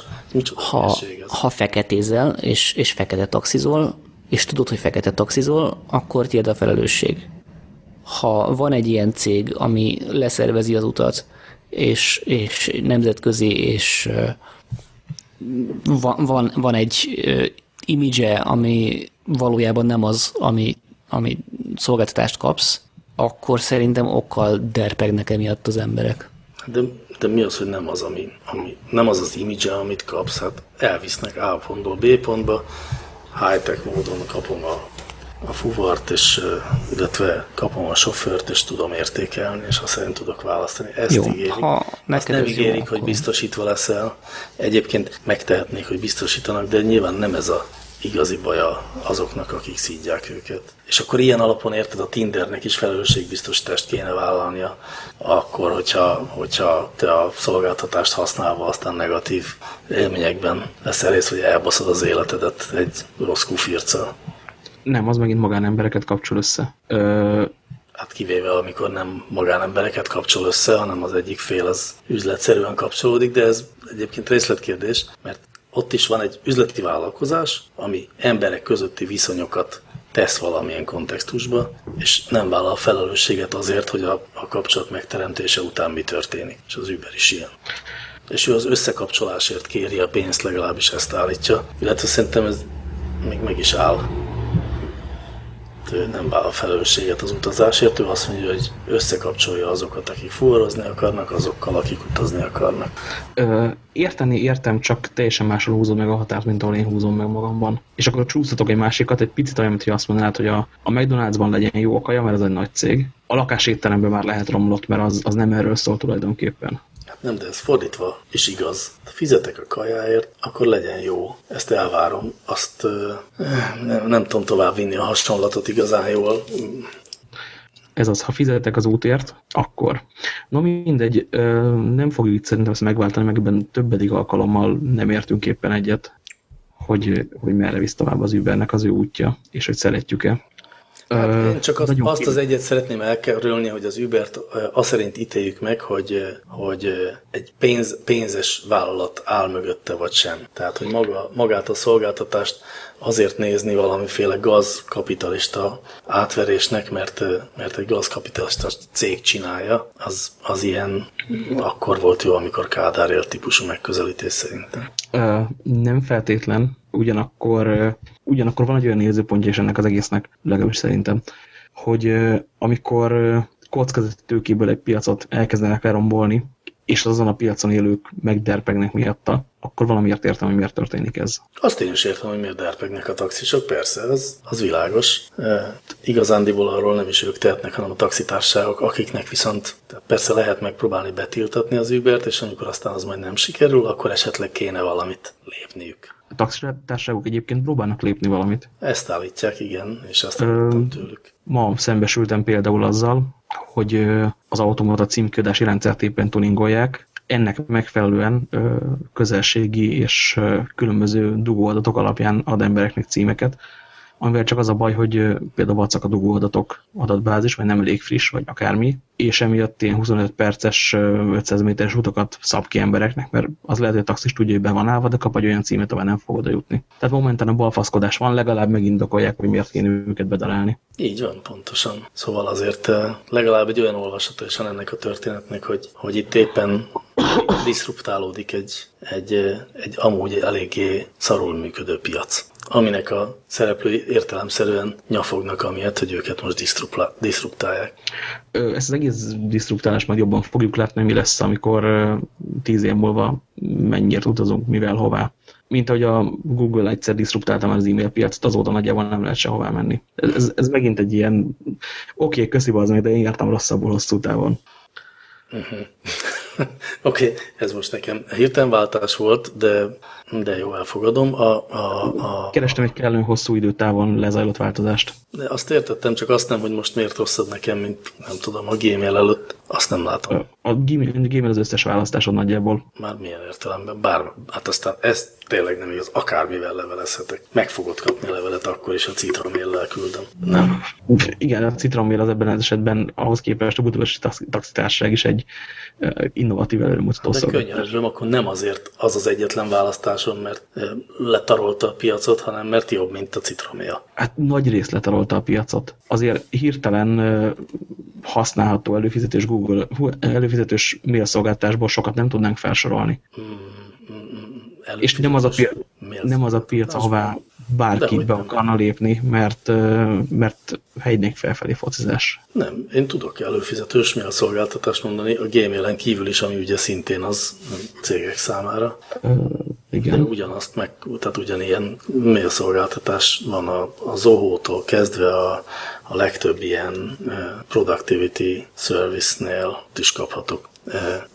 Speaker 3: ha, ha feketézel, és, és fekete taxizol, és tudod, hogy fekete taxizol, akkor tiéd a felelősség. Ha van egy ilyen cég, ami leszervezi az utat, és, és nemzetközi, és van, van, van egy image ami valójában nem az, ami, ami szolgáltatást kapsz, akkor szerintem okkal derpegnek emiatt az emberek.
Speaker 2: De, de mi az, hogy nem az, ami, ami, nem az az image amit kapsz? Hát elvisznek A pontból B pontba, high-tech módon kapom a, a fuvart, és, illetve kapom a sofőrt, és tudom értékelni, és azt szerint tudok választani. Ezt jó, ígérik. Ha azt nem ígérik, jó, hogy akkor... biztosítva leszel. Egyébként megtehetnék, hogy biztosítanak, de nyilván nem ez a igazi baja azoknak, akik szídják őket. És akkor ilyen alapon érted, a Tindernek is felelősségbiztosítást kéne vállalnia, akkor, hogyha, hogyha te a szolgáltatást használva aztán negatív élményekben leszel rész, hogy elbaszod az életedet egy rossz kufirccal.
Speaker 1: Nem, az megint magánembereket kapcsol össze. Ö,
Speaker 2: Hát kivéve, amikor nem magánembereket kapcsol össze, hanem az egyik fél az üzletszerűen kapcsolódik, de ez egyébként részletkérdés, mert ott is van egy üzleti vállalkozás, ami emberek közötti viszonyokat tesz valamilyen kontextusba, és nem vállal felelősséget azért, hogy a, a kapcsolat megteremtése után mi történik. És az Uber is ilyen. És ő az összekapcsolásért kéri a pénzt, legalábbis ezt állítja. Illetve szerintem ez még meg is áll ő nem vállal felelősséget az utazásért, ő azt mondja, hogy összekapcsolja azokat, akik fuvarozni akarnak, azokkal, akik utazni akarnak.
Speaker 1: Ö, érteni értem, csak teljesen máshol húzom meg a határt, mint ahol én húzom meg magamban. És akkor csúsztatok egy másikat, egy picit olyan, hogy azt mondanád, hogy a, a McDonald'sban legyen jó a kaja, mert ez egy nagy cég. A lakásétteremben már lehet romlott, mert az, az nem erről szól tulajdonképpen.
Speaker 2: Nem, de ez fordítva is igaz. Ha fizetek a kajáért, akkor legyen jó. Ezt elvárom. Azt nem, nem tudom tovább vinni a hasonlatot igazán jól.
Speaker 1: Ez az, ha fizetek az útért, akkor. No mindegy, nem fogjuk itt szerintem ezt megváltani, meg ebben többedik alkalommal nem értünk éppen egyet, hogy, hogy merre visz tovább az Ubernek az ő útja, és hogy szeretjük-e.
Speaker 2: Hát én csak azt, azt az egyet szeretném elkerülni, hogy az Ubert azt szerint ítéljük meg, hogy, hogy egy pénz, pénzes vállalat áll mögötte, vagy sem. Tehát, hogy maga, magát a szolgáltatást azért nézni valamiféle gazkapitalista átverésnek, mert, mert egy gazkapitalista cég csinálja, az, az ilyen akkor volt jó, amikor Kádár élt típusú megközelítés szerintem.
Speaker 1: Nem feltétlen, ugyanakkor, ugyanakkor van egy olyan nézőpontja is ennek az egésznek, legalábbis szerintem, hogy amikor kockázati tőkéből egy piacot elkezdenek lerombolni, és azon a piacon élők megderpegnek miatta, akkor valamiért értem, hogy miért történik ez.
Speaker 2: Azt én is értem, hogy miért derpegnek a taxisok, persze, az, az világos. E, igazándiból arról nem is ők tehetnek, hanem a taxitárságok, akiknek viszont persze lehet megpróbálni betiltatni az Ubert, és amikor aztán az majd nem sikerül, akkor esetleg kéne valamit lépniük.
Speaker 1: A taxitárságok egyébként próbálnak lépni valamit.
Speaker 2: Ezt állítják, igen, és azt hallottam tőlük.
Speaker 1: Ma szembesültem például azzal, hogy az automata címkiadási rendszert éppen tuningolják, ennek megfelelően közelségi és különböző dugóadatok alapján ad embereknek címeket, amivel csak az a baj, hogy például vacak a dugóadatok adatbázis, vagy nem elég friss, vagy akármi, és emiatt ilyen 25 perces, 500 méteres utakat szab ki embereknek, mert az lehet, hogy a taxis tudja, hogy be van állva, de kap egy olyan címet, ahol nem fog oda jutni. Tehát momentán a balfaszkodás van, legalább megindokolják, hogy miért kéne őket bedalálni.
Speaker 2: Így van, pontosan. Szóval azért legalább egy olyan olvasata is van ennek a történetnek, hogy, hogy itt éppen diszruptálódik egy, egy, egy amúgy eléggé szarul működő piac aminek a szereplői értelemszerűen nyafognak amiatt, hogy őket most diszruptálják.
Speaker 1: Ezt az egész diszruptálást majd jobban fogjuk látni, mi lesz, amikor tíz év múlva mennyire utazunk, mivel hová. Mint ahogy a Google egyszer diszruptálta már az e-mail piacot, azóta nagyjából nem lehet sehová menni. Ez, ez megint egy ilyen, oké, okay, köszi az de én jártam rosszabbul hosszú távon.
Speaker 2: Uh -huh. Oké, okay, ez most nekem hirtelen váltás volt, de, de jó, elfogadom. A, a, a...
Speaker 1: Kerestem egy kellően hosszú időtávon lezajlott változást.
Speaker 2: De azt értettem, csak azt nem, hogy most miért rosszabb nekem, mint nem tudom, a Gmail előtt. Azt nem látom.
Speaker 1: A Gmail az összes választásod nagyjából.
Speaker 2: Már milyen értelemben? Bár, hát aztán ez tényleg nem igaz. Akármivel levelezhetek. Meg fogod kapni a levelet, akkor is a citroméllel küldöm. Nem.
Speaker 1: Igen, a citromél az ebben az esetben ahhoz képest a budapesti taxitárság is egy innovatív előremutató
Speaker 2: De könyöröm, akkor nem azért az az egyetlen választásom, mert letarolta a piacot, hanem mert jobb, mint a citroméja.
Speaker 1: Hát nagy rész letarolta a piacot. Azért hirtelen használható előfizetés Google, előfizetős mailszolgáltásból sokat nem tudnánk felsorolni. Hmm, És nem az a, piac, nem az a piac, ahová bárki be akarna lépni, mert, mert helynék felfelé focizás.
Speaker 2: Nem, én tudok előfizetős mi a szolgáltatást mondani, a Gmailen kívül is, ami ugye szintén az cégek számára. Igen. Ugyanazt meg, tehát ugyanilyen mail szolgáltatás van a, a Zoho-tól kezdve a, a legtöbb ilyen productivity service-nél is kaphatok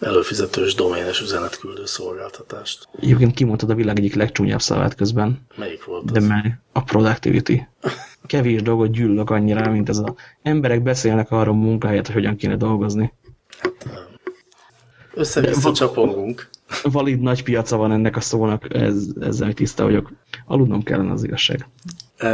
Speaker 2: előfizetős doménes üzenetküldő szolgáltatást.
Speaker 1: Egyébként kimondtad a világ egyik legcsúnyább szavát közben.
Speaker 2: Melyik volt
Speaker 1: De mely? A productivity. Kevés dolgot gyűlök annyira, mint ez a emberek beszélnek arról munkahelyet, hogy hogyan kéne dolgozni. Hát,
Speaker 2: össze-vissza csapongunk.
Speaker 1: Valid nagy piaca van ennek a szónak, ez, ezzel tiszta vagyok. Aludnom kellene az igazság.
Speaker 2: E,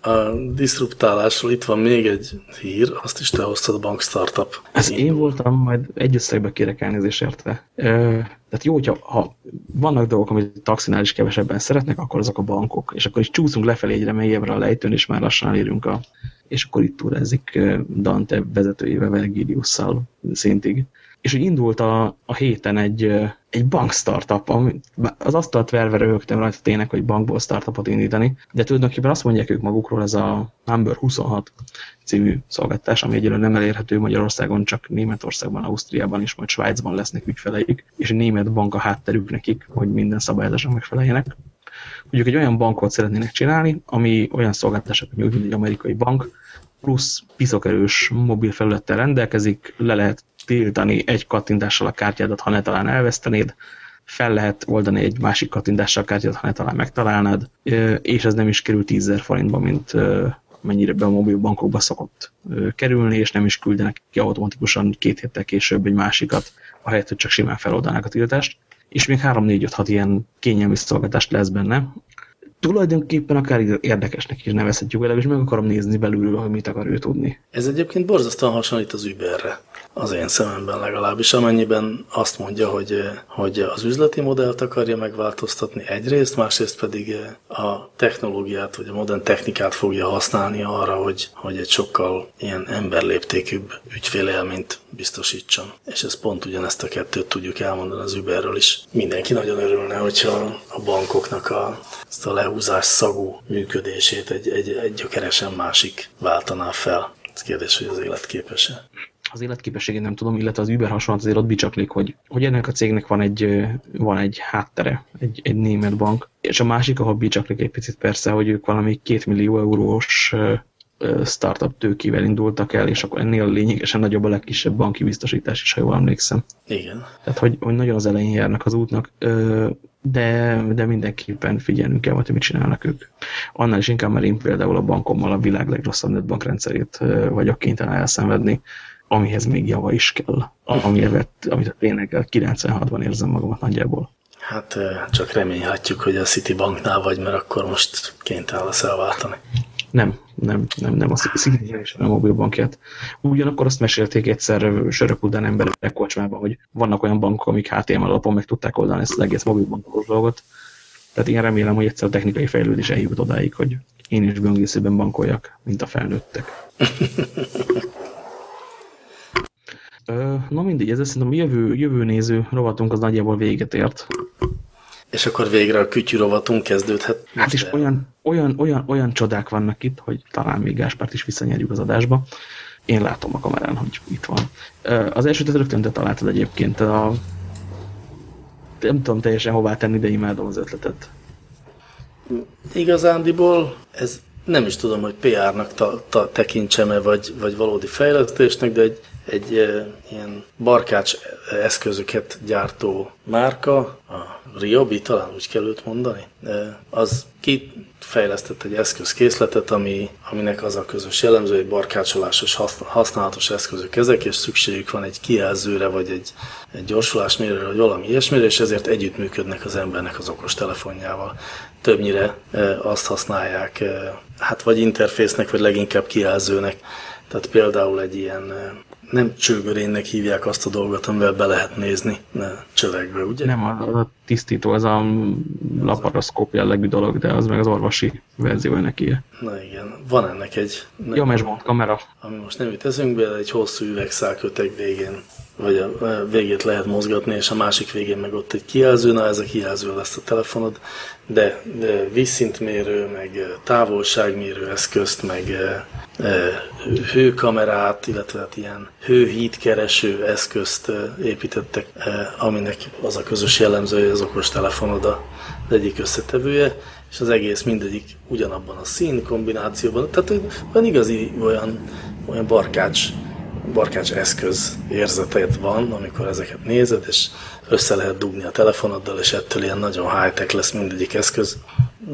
Speaker 2: a diszruptálásról itt van még egy hír, azt is te hoztad, Bank Startup.
Speaker 1: Ez én voltam, majd egy összegbe kérek elnézést érte. Tehát jó, hogyha ha vannak dolgok, amit taxinál is kevesebben szeretnek, akkor azok a bankok. És akkor is csúszunk lefelé egyre mélyebbre a lejtőn, és már lassan elérünk a... És akkor itt túrezik Dante vezetőjével, Vergiliusszal szintig és úgy indult a, a héten egy, egy bank startup, ami, az asztalt verve röhögtem rajta tényleg, hogy bankból startupot indítani, de tulajdonképpen azt mondják ők magukról, ez a Number 26 című szolgáltatás, ami egyelőre nem elérhető Magyarországon, csak Németországban, Ausztriában és majd Svájcban lesznek ügyfeleik, és egy német bank a hátterük nekik, hogy minden szabályozásnak megfeleljenek. Hogy egy olyan bankot szeretnének csinálni, ami olyan szolgáltatásokat nyújt, mint egy amerikai bank, plusz piszokerős mobil felülettel rendelkezik, le lehet tiltani egy kattintással a kártyádat, ha ne talán elvesztenéd, fel lehet oldani egy másik kattintással a kártyádat, ha ne talán megtalálnád, és ez nem is kerül 10 forintba, mint mennyire be a mobil bankokba szokott kerülni, és nem is küldenek ki automatikusan két héttel később egy másikat, ahelyett, hogy csak simán feloldanák a tiltást. És még 3-4-5-6 ilyen kényelmi szolgáltást lesz benne, tulajdonképpen akár érdekesnek is nevezhetjük, legalábbis meg akarom nézni belülről, hogy mit akar ő tudni.
Speaker 2: Ez egyébként borzasztóan hasonlít az Uberre az én szememben legalábbis, amennyiben azt mondja, hogy, hogy az üzleti modellt akarja megváltoztatni egyrészt, másrészt pedig a technológiát, vagy a modern technikát fogja használni arra, hogy, hogy egy sokkal ilyen emberléptékűbb ügyfélélményt biztosítson. És ez pont ugyanezt a kettőt tudjuk elmondani az Uberről is. Mindenki nagyon örülne, hogyha a bankoknak a, ezt a lehúzás szagú működését egy, egy, egy gyökeresen másik váltaná fel. Ez kérdés, hogy az élet képes-e
Speaker 1: az életképességét nem tudom, illetve az Uber hasonlat azért ott bicsaklik, hogy, hogy ennek a cégnek van egy, van egy háttere, egy, egy német bank, és a másik, ahol bicsaklik egy picit persze, hogy ők valami két millió eurós startup tőkével indultak el, és akkor ennél lényegesen nagyobb a legkisebb banki biztosítás is, ha jól emlékszem.
Speaker 2: Igen.
Speaker 1: Tehát, hogy, hogy nagyon az elején járnak az útnak, de, de mindenképpen figyelnünk kell, hogy mit csinálnak ők. Annál is inkább, mert én például a bankommal a világ legrosszabb netbankrendszerét vagyok kénytelen elszenvedni, amihez még java is kell, amiért, amit tényleg 96-ban érzem magamat nagyjából.
Speaker 2: Hát csak reményhatjuk, hogy a Citibanknál vagy, mert akkor most kénytelen lesz elváltani.
Speaker 1: Nem, nem, nem, nem a Citibank és a mobilbankját. Ugyanakkor azt mesélték egyszer sörökudán emberek kocsmában, hogy vannak olyan bankok, amik HTML alapon meg tudták oldani ezt az egész mobilbankos dolgot. Tehát én remélem, hogy egyszer a technikai fejlődés eljut odáig, hogy én is böngészőben bankoljak, mint a felnőttek. Na mindegy, ez szerintem a jövő, jövő néző rovatunk az nagyjából véget ért.
Speaker 2: És akkor végre a kütyű rovatunk kezdődhet.
Speaker 1: Hát is olyan, olyan, olyan, olyan csodák vannak itt, hogy talán még Gáspárt is visszanyerjük az adásba. Én látom a kamerán, hogy itt van. Az elsőt rögtön te találtad egyébként. A, nem tudom teljesen hová tenni, de imádom az ötletet.
Speaker 2: Igazándiból ez nem is tudom, hogy PR-nak tekintsem-e, vagy, vagy valódi fejlesztésnek, de egy egy ilyen barkács eszközöket gyártó márka, a Ryobi, talán úgy kell őt mondani, az kifejlesztett egy eszközkészletet, ami, aminek az a közös jellemző, hogy barkácsolásos használatos eszközök ezek, és szükségük van egy kijelzőre, vagy egy, egy gyorsulásmérőre, vagy valami ilyesmire, és ezért együttműködnek az embernek az okos telefonjával. Többnyire azt használják, hát vagy interfésznek, vagy leginkább kijelzőnek. Tehát például egy ilyen nem csőgörénnek hívják azt a dolgot, amivel be lehet nézni ne, csövegbe, ugye?
Speaker 1: Nem, a, a tisztító, az a laparoszkóp jellegű dolog, de az meg az orvosi verzió neki.
Speaker 2: Na igen, van ennek egy...
Speaker 1: Jó, mesmond kamera.
Speaker 2: Ami most nem jut eszünkbe, egy hosszú üvegszál kötek végén, vagy a végét lehet mozgatni, és a másik végén meg ott egy kijelző, na ez a kijelző lesz a telefonod, de, de vízszintmérő, meg távolságmérő eszközt, meg hőkamerát, illetve hát ilyen hőhítkereső eszközt építettek, aminek az a közös jellemző, hogy az okos telefonod az egyik összetevője, és az egész mindegyik ugyanabban a szín kombinációban. Tehát van igazi olyan, olyan barkács, barkács eszköz érzeted van, amikor ezeket nézed, és össze lehet dugni a telefonoddal, és ettől ilyen nagyon high-tech lesz mindegyik eszköz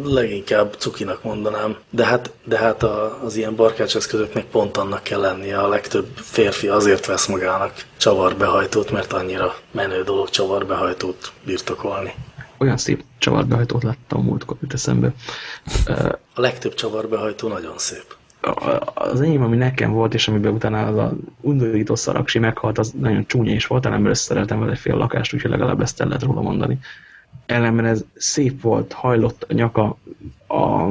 Speaker 2: leginkább cukinak mondanám, de hát, de hát a, az ilyen barkácseszközöknek pont annak kell lennie, a legtöbb férfi azért vesz magának csavarbehajtót, mert annyira menő dolog csavarbehajtót birtokolni.
Speaker 1: Olyan szép csavarbehajtót láttam múltkor, jut eszembe.
Speaker 2: A legtöbb csavarbehajtó nagyon szép.
Speaker 1: Az enyém, ami nekem volt, és amiben utána az a undorító szaraksi meghalt, az nagyon csúnya is volt, nem összeszereltem vele fél lakást, úgyhogy legalább ezt el lehet róla mondani. Ellenben ez szép volt, hajlott a nyaka, a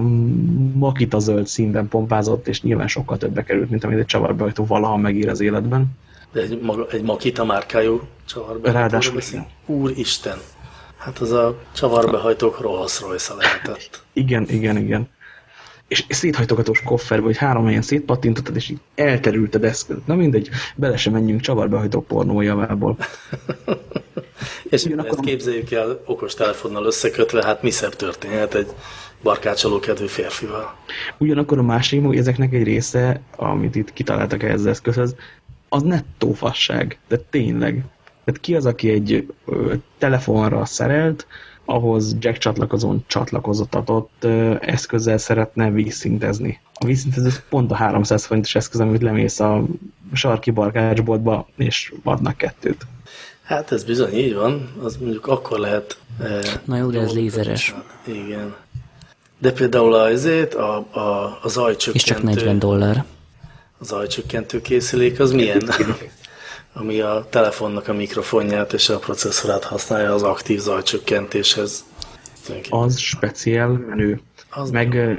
Speaker 1: makita zöld színben pompázott, és nyilván sokkal többbe került, mint amit egy csavarbehajtó valaha megír az életben.
Speaker 2: De egy, maga, egy makita márkájú csavarbehajtó.
Speaker 1: Ráadásul
Speaker 2: Úristen! Hát az a csavarbehajtók Rolls royce lehetett.
Speaker 1: Igen, igen, igen. És széthajtogatós kofferbe, hogy három helyen szétpattintottad, és így elterülted ezt. Na mindegy, bele sem menjünk csavarbehajtók pornójavából.
Speaker 2: és Ugyanakkor... ezt képzeljük el okos telefonnal összekötve, hát mi szebb történhet egy barkácsoló kedvű férfival.
Speaker 1: Ugyanakkor a másik, hogy ezeknek egy része, amit itt kitaláltak ehhez az eszközhöz, az nettó fasság. De tényleg. Tehát ki az, aki egy ö, telefonra szerelt, ahhoz jack csatlakozón csatlakozatott eszközzel szeretne vízszintezni. A vízszintező pont a 300 forintos eszköz, amit lemész a sarki barkácsboltba, és adnak kettőt.
Speaker 2: Hát ez bizony így van, az mondjuk akkor lehet...
Speaker 3: Eh, Na jó, de ez lézeres.
Speaker 2: Igen. De például azért a, a, a zajcsökkentő... És
Speaker 3: csak 40 dollár.
Speaker 2: A zajcsökkentő készülék az milyen? ami a telefonnak a mikrofonját és a processzorát használja az aktív zajcsökkentéshez.
Speaker 1: Az speciál menő. Az Meg jó.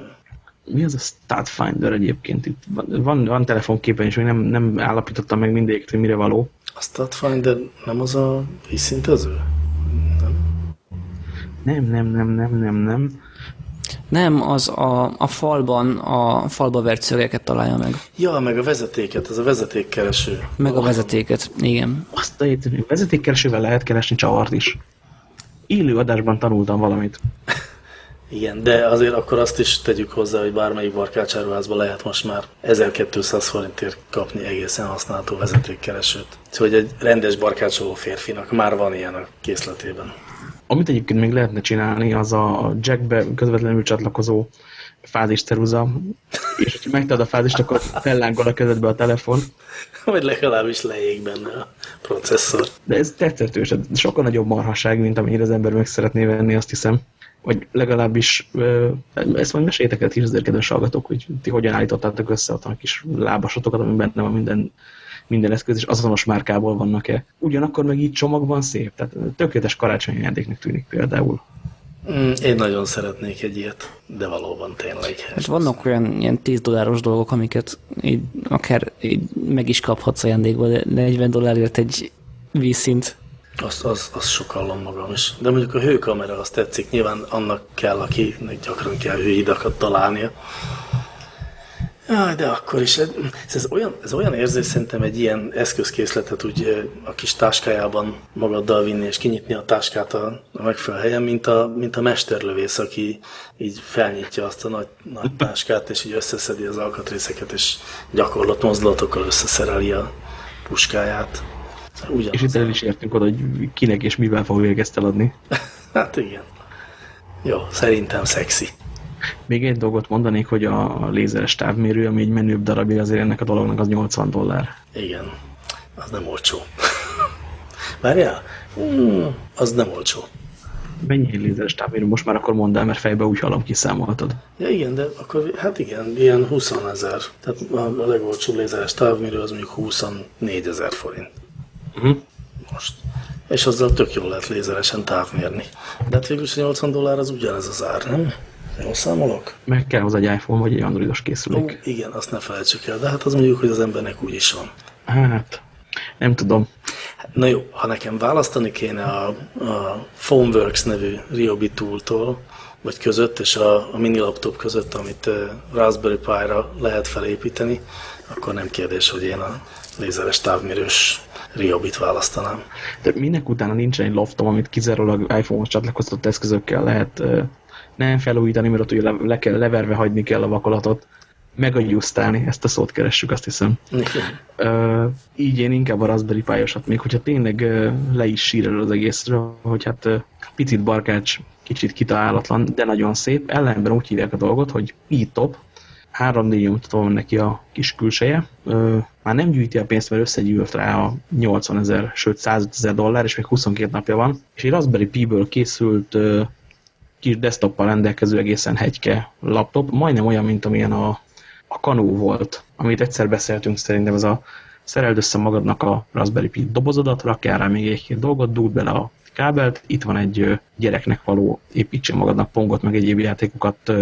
Speaker 1: Mi az a Statfinder egyébként? Itt van, van telefonképen is, még nem, nem állapítottam meg mindegyiket, hogy mire való.
Speaker 2: A Statfinder nem az a vízszintező?
Speaker 1: Nem? Nem, nem, nem, nem, nem, nem.
Speaker 3: Nem, az a, a falban, a falba vert szögeket találja meg.
Speaker 2: Ja, meg a vezetéket, az a vezetékkereső.
Speaker 3: Meg a vezetéket, igen.
Speaker 1: Azt a vezetékkeresővel lehet keresni csavart is. Élő adásban tanultam valamit.
Speaker 2: Igen, de azért akkor azt is tegyük hozzá, hogy bármelyik barkácsáruházban lehet most már 1200 forintért kapni egészen használható vezetékkeresőt. Hogy egy rendes barkácsoló férfinak már van ilyen a készletében.
Speaker 1: Amit egyébként még lehetne csinálni, az a jackbe közvetlenül csatlakozó fázisceruza, és hogyha megtad a fázist, akkor fellángol a kezedbe a telefon.
Speaker 2: Vagy legalábbis leég benne a processzor.
Speaker 1: De ez tetszős, sokkal nagyobb marhaság, mint amennyire az ember meg szeretné venni, azt hiszem. Vagy legalábbis, ezt majd meséljétek el ti az hallgatók, hogy ti hogyan állítottátok össze a kis lábasotokat, ami benne van minden minden eszköz, és azonos márkából vannak-e. Ugyanakkor meg így csomagban szép, tehát tökéletes karácsonyi ajándéknek tűnik például.
Speaker 2: Mm, én nagyon szeretnék egy ilyet, de valóban tényleg.
Speaker 3: Hát vannak olyan ilyen 10 dolláros dolgok, amiket így, akár így meg is kaphatsz ajándékba, de 40 dollárért egy vízszint.
Speaker 2: Azt, az, az sokallom magam is. De mondjuk a hőkamera azt tetszik, nyilván annak kell, akinek gyakran kell hőhidakat találnia. Jaj, de akkor is. Ez, olyan, ez olyan érzés szerintem egy ilyen eszközkészletet úgy a kis táskájában magaddal vinni, és kinyitni a táskát a, a megfelelő helyen, mint a, mint a mesterlövész, aki így felnyitja azt a nagy, nagy táskát, és így összeszedi az alkatrészeket, és gyakorlott mozdulatokkal összeszereli a puskáját.
Speaker 1: Ugyanaz. És itt el is értünk oda, hogy kinek és mivel fog végezt eladni.
Speaker 2: hát igen. Jó, szerintem szexi.
Speaker 1: Még egy dolgot mondanék, hogy a lézeres távmérő, ami egy menőbb darabja, azért ennek a dolognak az 80 dollár.
Speaker 2: Igen, az nem olcsó. Várjál? Hmm, az nem olcsó.
Speaker 1: Mennyi egy lézeres távmérő? Most már akkor mondd el, mert fejbe úgy hallom, kiszámoltad.
Speaker 2: Ja igen, de akkor hát igen, ilyen 20 ezer. Tehát a, legolcsóbb lézeres távmérő az mondjuk 24 ezer forint. Uh -huh. Most. És azzal tök jól lehet lézeresen távmérni. De hát végül 80 dollár az ugyanez az ár, nem? Jól számolok?
Speaker 1: Meg kell hozzá egy iPhone vagy egy androidos készülék.
Speaker 2: Ó, igen, azt ne felejtsük el, de hát az mondjuk, hogy az embernek úgy is van.
Speaker 1: Hát, nem tudom.
Speaker 2: Na jó, ha nekem választani kéne a, a Phoneworks nevű Ryobi tool-tól, vagy között, és a, a mini laptop között, amit uh, Raspberry Pi-ra lehet felépíteni, akkor nem kérdés, hogy én a lézeres távmérős Riobit választanám.
Speaker 1: De minek utána nincsen egy loftom, amit kizárólag iPhone-hoz csatlakoztatott eszközökkel lehet nem felújítani, mert ott ugye le, le kell, leverve hagyni kell a vakolatot, megadjusztálni, ezt a szót keressük, azt hiszem. Uh, így én inkább a Raspberry pi még hogyha tényleg uh, le is sírel az egészről, hogy hát uh, picit barkács, kicsit kitalálatlan, de nagyon szép. Ellenben úgy hívják a dolgot, hogy e-top, 3D nyomtató van neki a kis külseje. Uh, már nem gyűjti a pénzt, mert összegyűlt rá a 80 ezer, sőt 100 ezer dollár, és még 22 napja van. És egy Raspberry Pi-ből készült uh, kis desktoppal rendelkező egészen hegyke laptop, majdnem olyan, mint amilyen a, a kanó volt, amit egyszer beszéltünk szerintem, ez a szereld össze magadnak a Raspberry Pi dobozodat, rakjál rá még egy-két dolgot, dugd bele a kábelt, itt van egy gyereknek való építsen magadnak pongot, meg egyéb játékokat,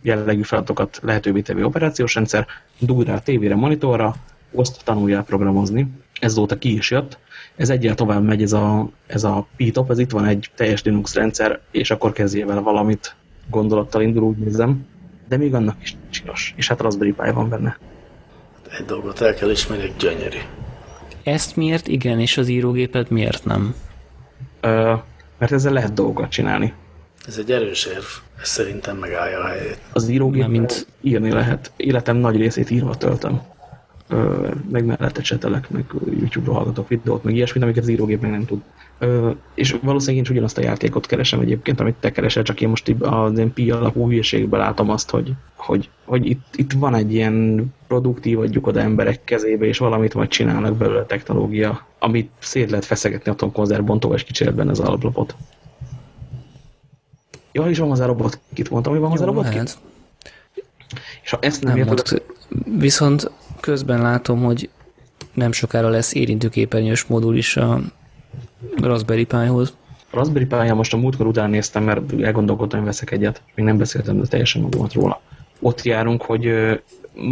Speaker 1: jellegű feladatokat lehetővé tevő operációs rendszer, dugd rá a tévére, monitorra, azt tanuljál programozni. Ez azóta ki is jött. Ez egyel tovább megy ez a, ez a PTOP, ez itt van egy teljes Linux rendszer, és akkor kezdjél vele valamit gondolattal indul, úgy nézem. De még annak is csinos. És hát Raspberry Pi van benne.
Speaker 2: Egy dolgot el kell ismerni, gyönyörű.
Speaker 3: Ezt miért igen, és az írógépet miért nem?
Speaker 1: Ö, mert ezzel lehet dolgokat csinálni.
Speaker 2: Ez egy erős érv. Ez szerintem megállja a helyét.
Speaker 1: Az írógép mint írni lehet. Életem nagy részét írva töltöm ö, meg mellette csetelek, meg YouTube-ra hallgatok videót, meg ilyesmit, amiket az írógép meg nem tud. Ö, és valószínűleg én is ugyanazt a játékot keresem egyébként, amit te keresel, csak én most az ilyen pi alapú hülyeségből látom azt, hogy, hogy, hogy itt, itt van egy ilyen produktív adjuk oda emberek kezébe, és valamit majd csinálnak belőle a technológia, amit szét lehet feszegetni a kicsiért benne az alaplapot. Ja, és van az a robot kit mondtam, hogy van az a robot kit?
Speaker 3: És ha ezt nem, nem érted... Viszont közben látom, hogy nem sokára lesz érintőképernyős modul is a Raspberry Pi-hoz.
Speaker 1: Raspberry pi most a múltkor után néztem, mert elgondolkodtam, hogy veszek egyet. Még nem beszéltem, de teljesen magamat róla. Ott járunk, hogy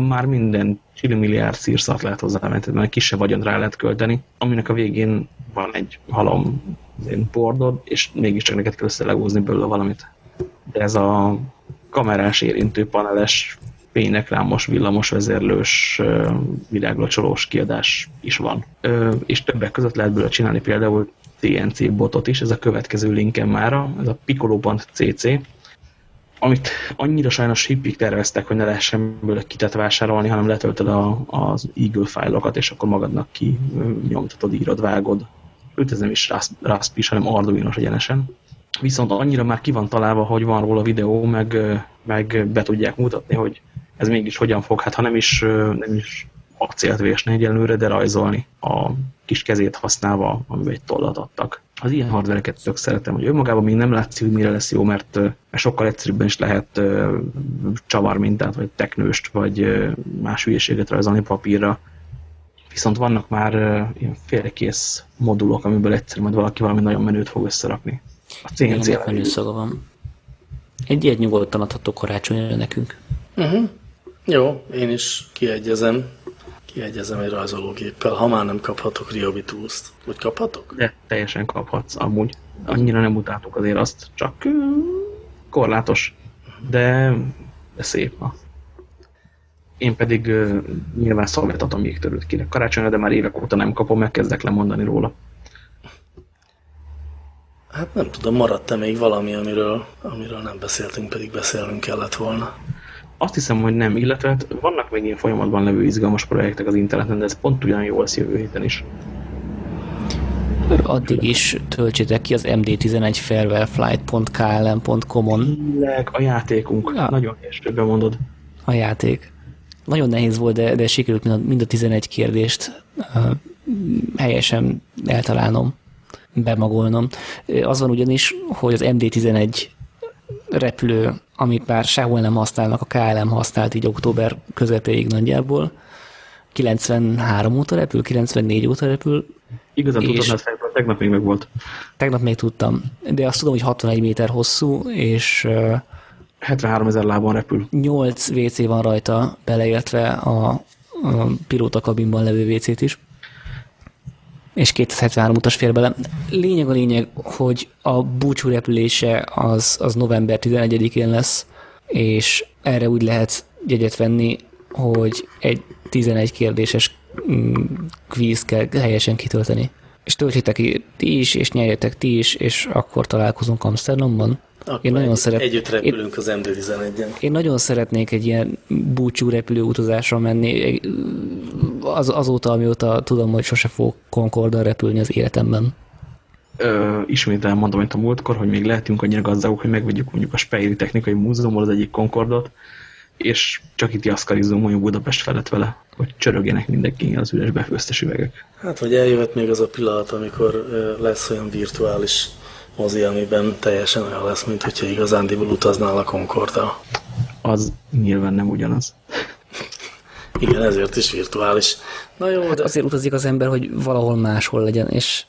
Speaker 1: már minden milliárd szírszat lehet hozzá mert kisebb vagyon rá lehet költeni, aminek a végén van egy halom bordod, és mégiscsak neked kell összelegózni belőle valamit. De ez a kamerás érintő paneles fényreklámos, villamos vezérlős, világlacsolós kiadás is van. És többek között lehet belőle csinálni például CNC botot is, ez a következő linken mára, ez a piccolo.cc, amit annyira sajnos hippik terveztek, hogy ne lehessen belőle kitet vásárolni, hanem letöltöd a, az Eagle fájlokat, és akkor magadnak ki nyomtatod, írod, vágod. Őt ez nem is Rasp is, hanem arduino egyenesen. Viszont annyira már ki van találva, hogy van róla videó, meg, meg be tudják mutatni, hogy ez mégis hogyan fog, hát ha nem is, nem is akciát vésni egyelőre, de rajzolni a kis kezét használva, amiben egy tollat adtak. Az ilyen hardvereket tök szeretem, hogy önmagában még nem látszik, hogy mire lesz jó, mert, sokkal egyszerűbben is lehet csavarmintát, vagy teknőst, vagy más hülyeséget rajzolni papírra. Viszont vannak már ilyen félkész modulok, amiből egyszer majd valaki valami nagyon menőt fog összerakni.
Speaker 3: A CNC menő van. Egy ilyet nyugodtan adhatok karácsonyra nekünk. Uh
Speaker 2: -huh. Jó, én is kiegyezem. Kiegyezem egy rajzológéppel, ha már nem kaphatok Riobi Tools-t. Vagy kaphatok?
Speaker 1: De teljesen kaphatsz, amúgy. Annyira nem utáltuk azért azt, csak korlátos. De, de szép. Na. Én pedig uh, nyilván szolgált atomig törőt kérek karácsonyra, de már évek óta nem kapom, meg kezdek lemondani róla.
Speaker 2: Hát nem tudom, maradt-e még valami, amiről, amiről nem beszéltünk, pedig beszélnünk kellett volna.
Speaker 1: Azt hiszem, hogy nem, illetve hát vannak még ilyen folyamatban levő izgalmas projektek az interneten, de ez pont ugyan jó lesz jövő héten is.
Speaker 3: Addig is töltsétek ki az md11 farewellflight.klm.com-on.
Speaker 1: A játékunk. Ja. Nagyon helyesről bemondod.
Speaker 3: A játék. Nagyon nehéz volt, de, de sikerült mind a, mind a 11 kérdést uh, helyesen eltalálnom, bemagolnom. Az van ugyanis, hogy az MD11 repülő, amit már sehol nem használnak, a KLM használt így október közepéig nagyjából. 93 óta repül, 94 óta repül.
Speaker 1: Igazán tudtam, mert tegnap még meg volt.
Speaker 3: Tegnap még tudtam, de azt tudom, hogy 61 méter hosszú, és
Speaker 1: 73 ezer lábon repül.
Speaker 3: 8 WC van rajta, beleértve a, a pilóta kabinban levő WC-t is és 273 utas fér bele. Lényeg a lényeg, hogy a búcsú repülése az, az november 11-én lesz, és erre úgy lehet jegyet venni, hogy egy 11 kérdéses mm, kvíz kell helyesen kitölteni. És töltsétek ki ti is, és nyerjetek ti is, és akkor találkozunk Amsterdamban.
Speaker 2: Akkor én nagyon egy, szeret... Együtt repülünk én, az MD-11-en.
Speaker 3: Én nagyon szeretnék egy ilyen búcsú repülő utazásra menni, az, azóta, amióta tudom, hogy sose fog Concordon repülni az életemben.
Speaker 1: Ö, ismét elmondom, mint a múltkor, hogy még lehetünk annyira gazdagok, hogy megvegyük mondjuk a Speiri Technikai Múzeumból az egyik Concordot, és csak itt jaszkarizunk mondjuk Budapest felett vele, hogy csörögjenek mindenki az üres befőztes üvegek.
Speaker 2: Hát, hogy eljöhet még az a pillanat, amikor lesz olyan virtuális mozi, amiben teljesen olyan lesz, mint hogyha igazándiból utaznál a concorde
Speaker 1: Az nyilván nem ugyanaz.
Speaker 2: Igen, ezért is virtuális.
Speaker 3: Na jó, hát de... Azért utazik az ember, hogy valahol máshol legyen, és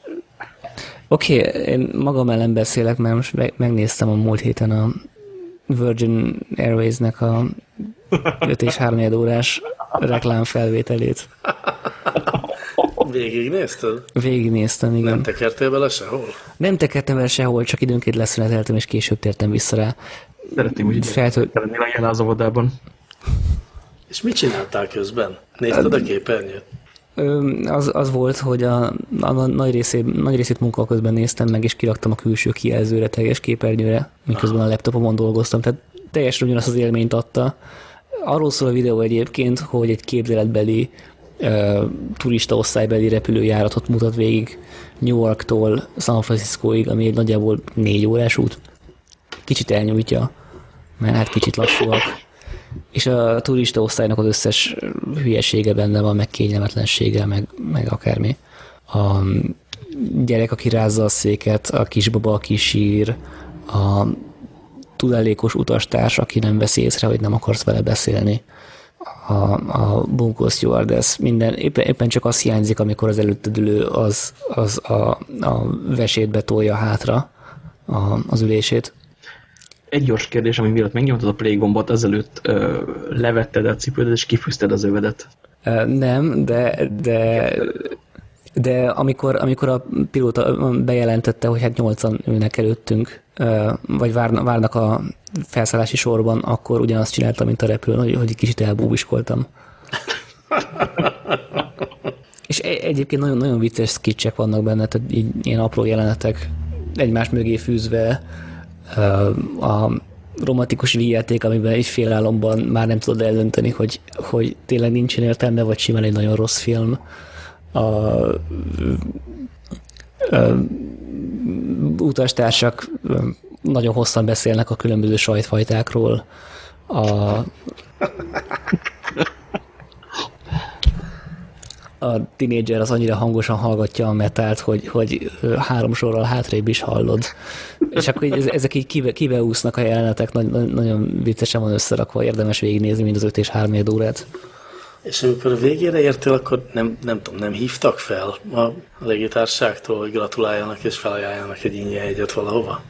Speaker 3: oké, okay, én magam ellen beszélek, mert most megnéztem a múlt héten a Virgin Airways-nek a 5 és 3 órás reklámfelvételét.
Speaker 2: Végignézted?
Speaker 3: Végignéztem, igen.
Speaker 2: Nem tekertél bele sehol?
Speaker 3: Nem tekertem bele sehol, csak időnként leszüneteltem, és később tértem vissza rá.
Speaker 1: Szeretném, hogy Feltől... lennél a jelen az óvodában.
Speaker 2: És mit csináltál közben? Nézted a képernyőt?
Speaker 3: Az, az volt, hogy a, a nagy, részé, nagy részét munka közben néztem meg, és kiraktam a külső kijelzőre, teljes képernyőre, miközben a laptopomon dolgoztam, tehát teljesen ugyanazt az élményt adta. Arról szól a videó egyébként, hogy egy képzeletbeli uh, turista osztálybeli repülőjáratot mutat végig New Yorktól San Franciscoig, ami egy nagyjából négy órás út. Kicsit elnyújtja, mert hát kicsit lassúak és a turista osztálynak az összes hülyesége benne van, meg kényelmetlensége, meg, meg akármi. A gyerek, aki rázza a széket, a kisbaba, aki sír, a tudálékos utastárs, aki nem veszi észre, hogy nem akarsz vele beszélni, a, a bunkó stewardess, minden, éppen, éppen csak az hiányzik, amikor az előtted ülő az, az a, a vesétbe tolja hátra a, az ülését
Speaker 1: egy gyors kérdés, ami miatt megnyomtad a play gombot, ezelőtt ö, levetted a cipődet és kifűzted az övedet.
Speaker 3: Nem, de, de, de amikor, amikor a pilóta bejelentette, hogy hát nyolcan ülnek előttünk, vagy várnak a felszállási sorban, akkor ugyanazt csináltam, mint a repülőn, hogy, hogy kicsit elbúbiskoltam. És e, egyébként nagyon-nagyon vicces skitsek vannak benne, tehát így, ilyen apró jelenetek egymás mögé fűzve, a romantikus vígjáték, amiben egy félálomban már nem tudod eldönteni, hogy, hogy tényleg nincsen értelme, vagy simán egy nagyon rossz film. A, a, a utastársak nagyon hosszan beszélnek a különböző sajtfajtákról. A, a tinédzser az annyira hangosan hallgatja a metált, hogy, hogy három sorral hátrébb is hallod. És akkor így, ezek így kive, kiveúsznak a jelenetek, nagyon, nagyon viccesen van összerakva, érdemes végignézni mind az 5 és 3 órát.
Speaker 2: És amikor a végére értél, akkor nem, nem tudom, nem hívtak fel a légitárságtól, hogy gratuláljanak és felajánljanak egy ingyen egyet valahova?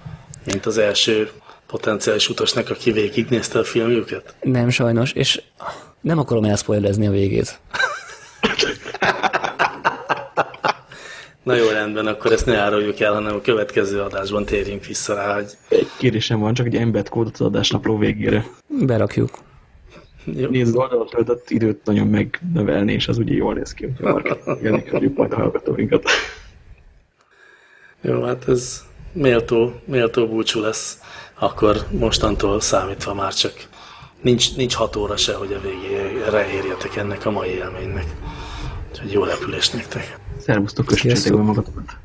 Speaker 2: Mint az első potenciális utasnak, aki végignézte a filmjüket?
Speaker 3: Nem, sajnos, és nem akarom elszpoilezni a végét.
Speaker 2: Na jó, rendben, akkor ezt ne áruljuk el, hanem a következő adásban térjünk vissza rá, hogy...
Speaker 1: Egy kérésem van, csak egy embed kódot az adásnapló végére.
Speaker 3: Berakjuk.
Speaker 1: Nézd, oldalon töltött időt nagyon megnövelni, és az ugye jól néz ki, hogyha marketingelni akarjuk majd a hallgatóinkat.
Speaker 2: Jó, hát ez méltó, méltó búcsú lesz. Akkor mostantól számítva már csak nincs, nincs hat óra se, hogy a végére érjetek ennek a mai élménynek. Úgyhogy jó repülést nektek!
Speaker 1: Szervusztok, köszönjük magatokat!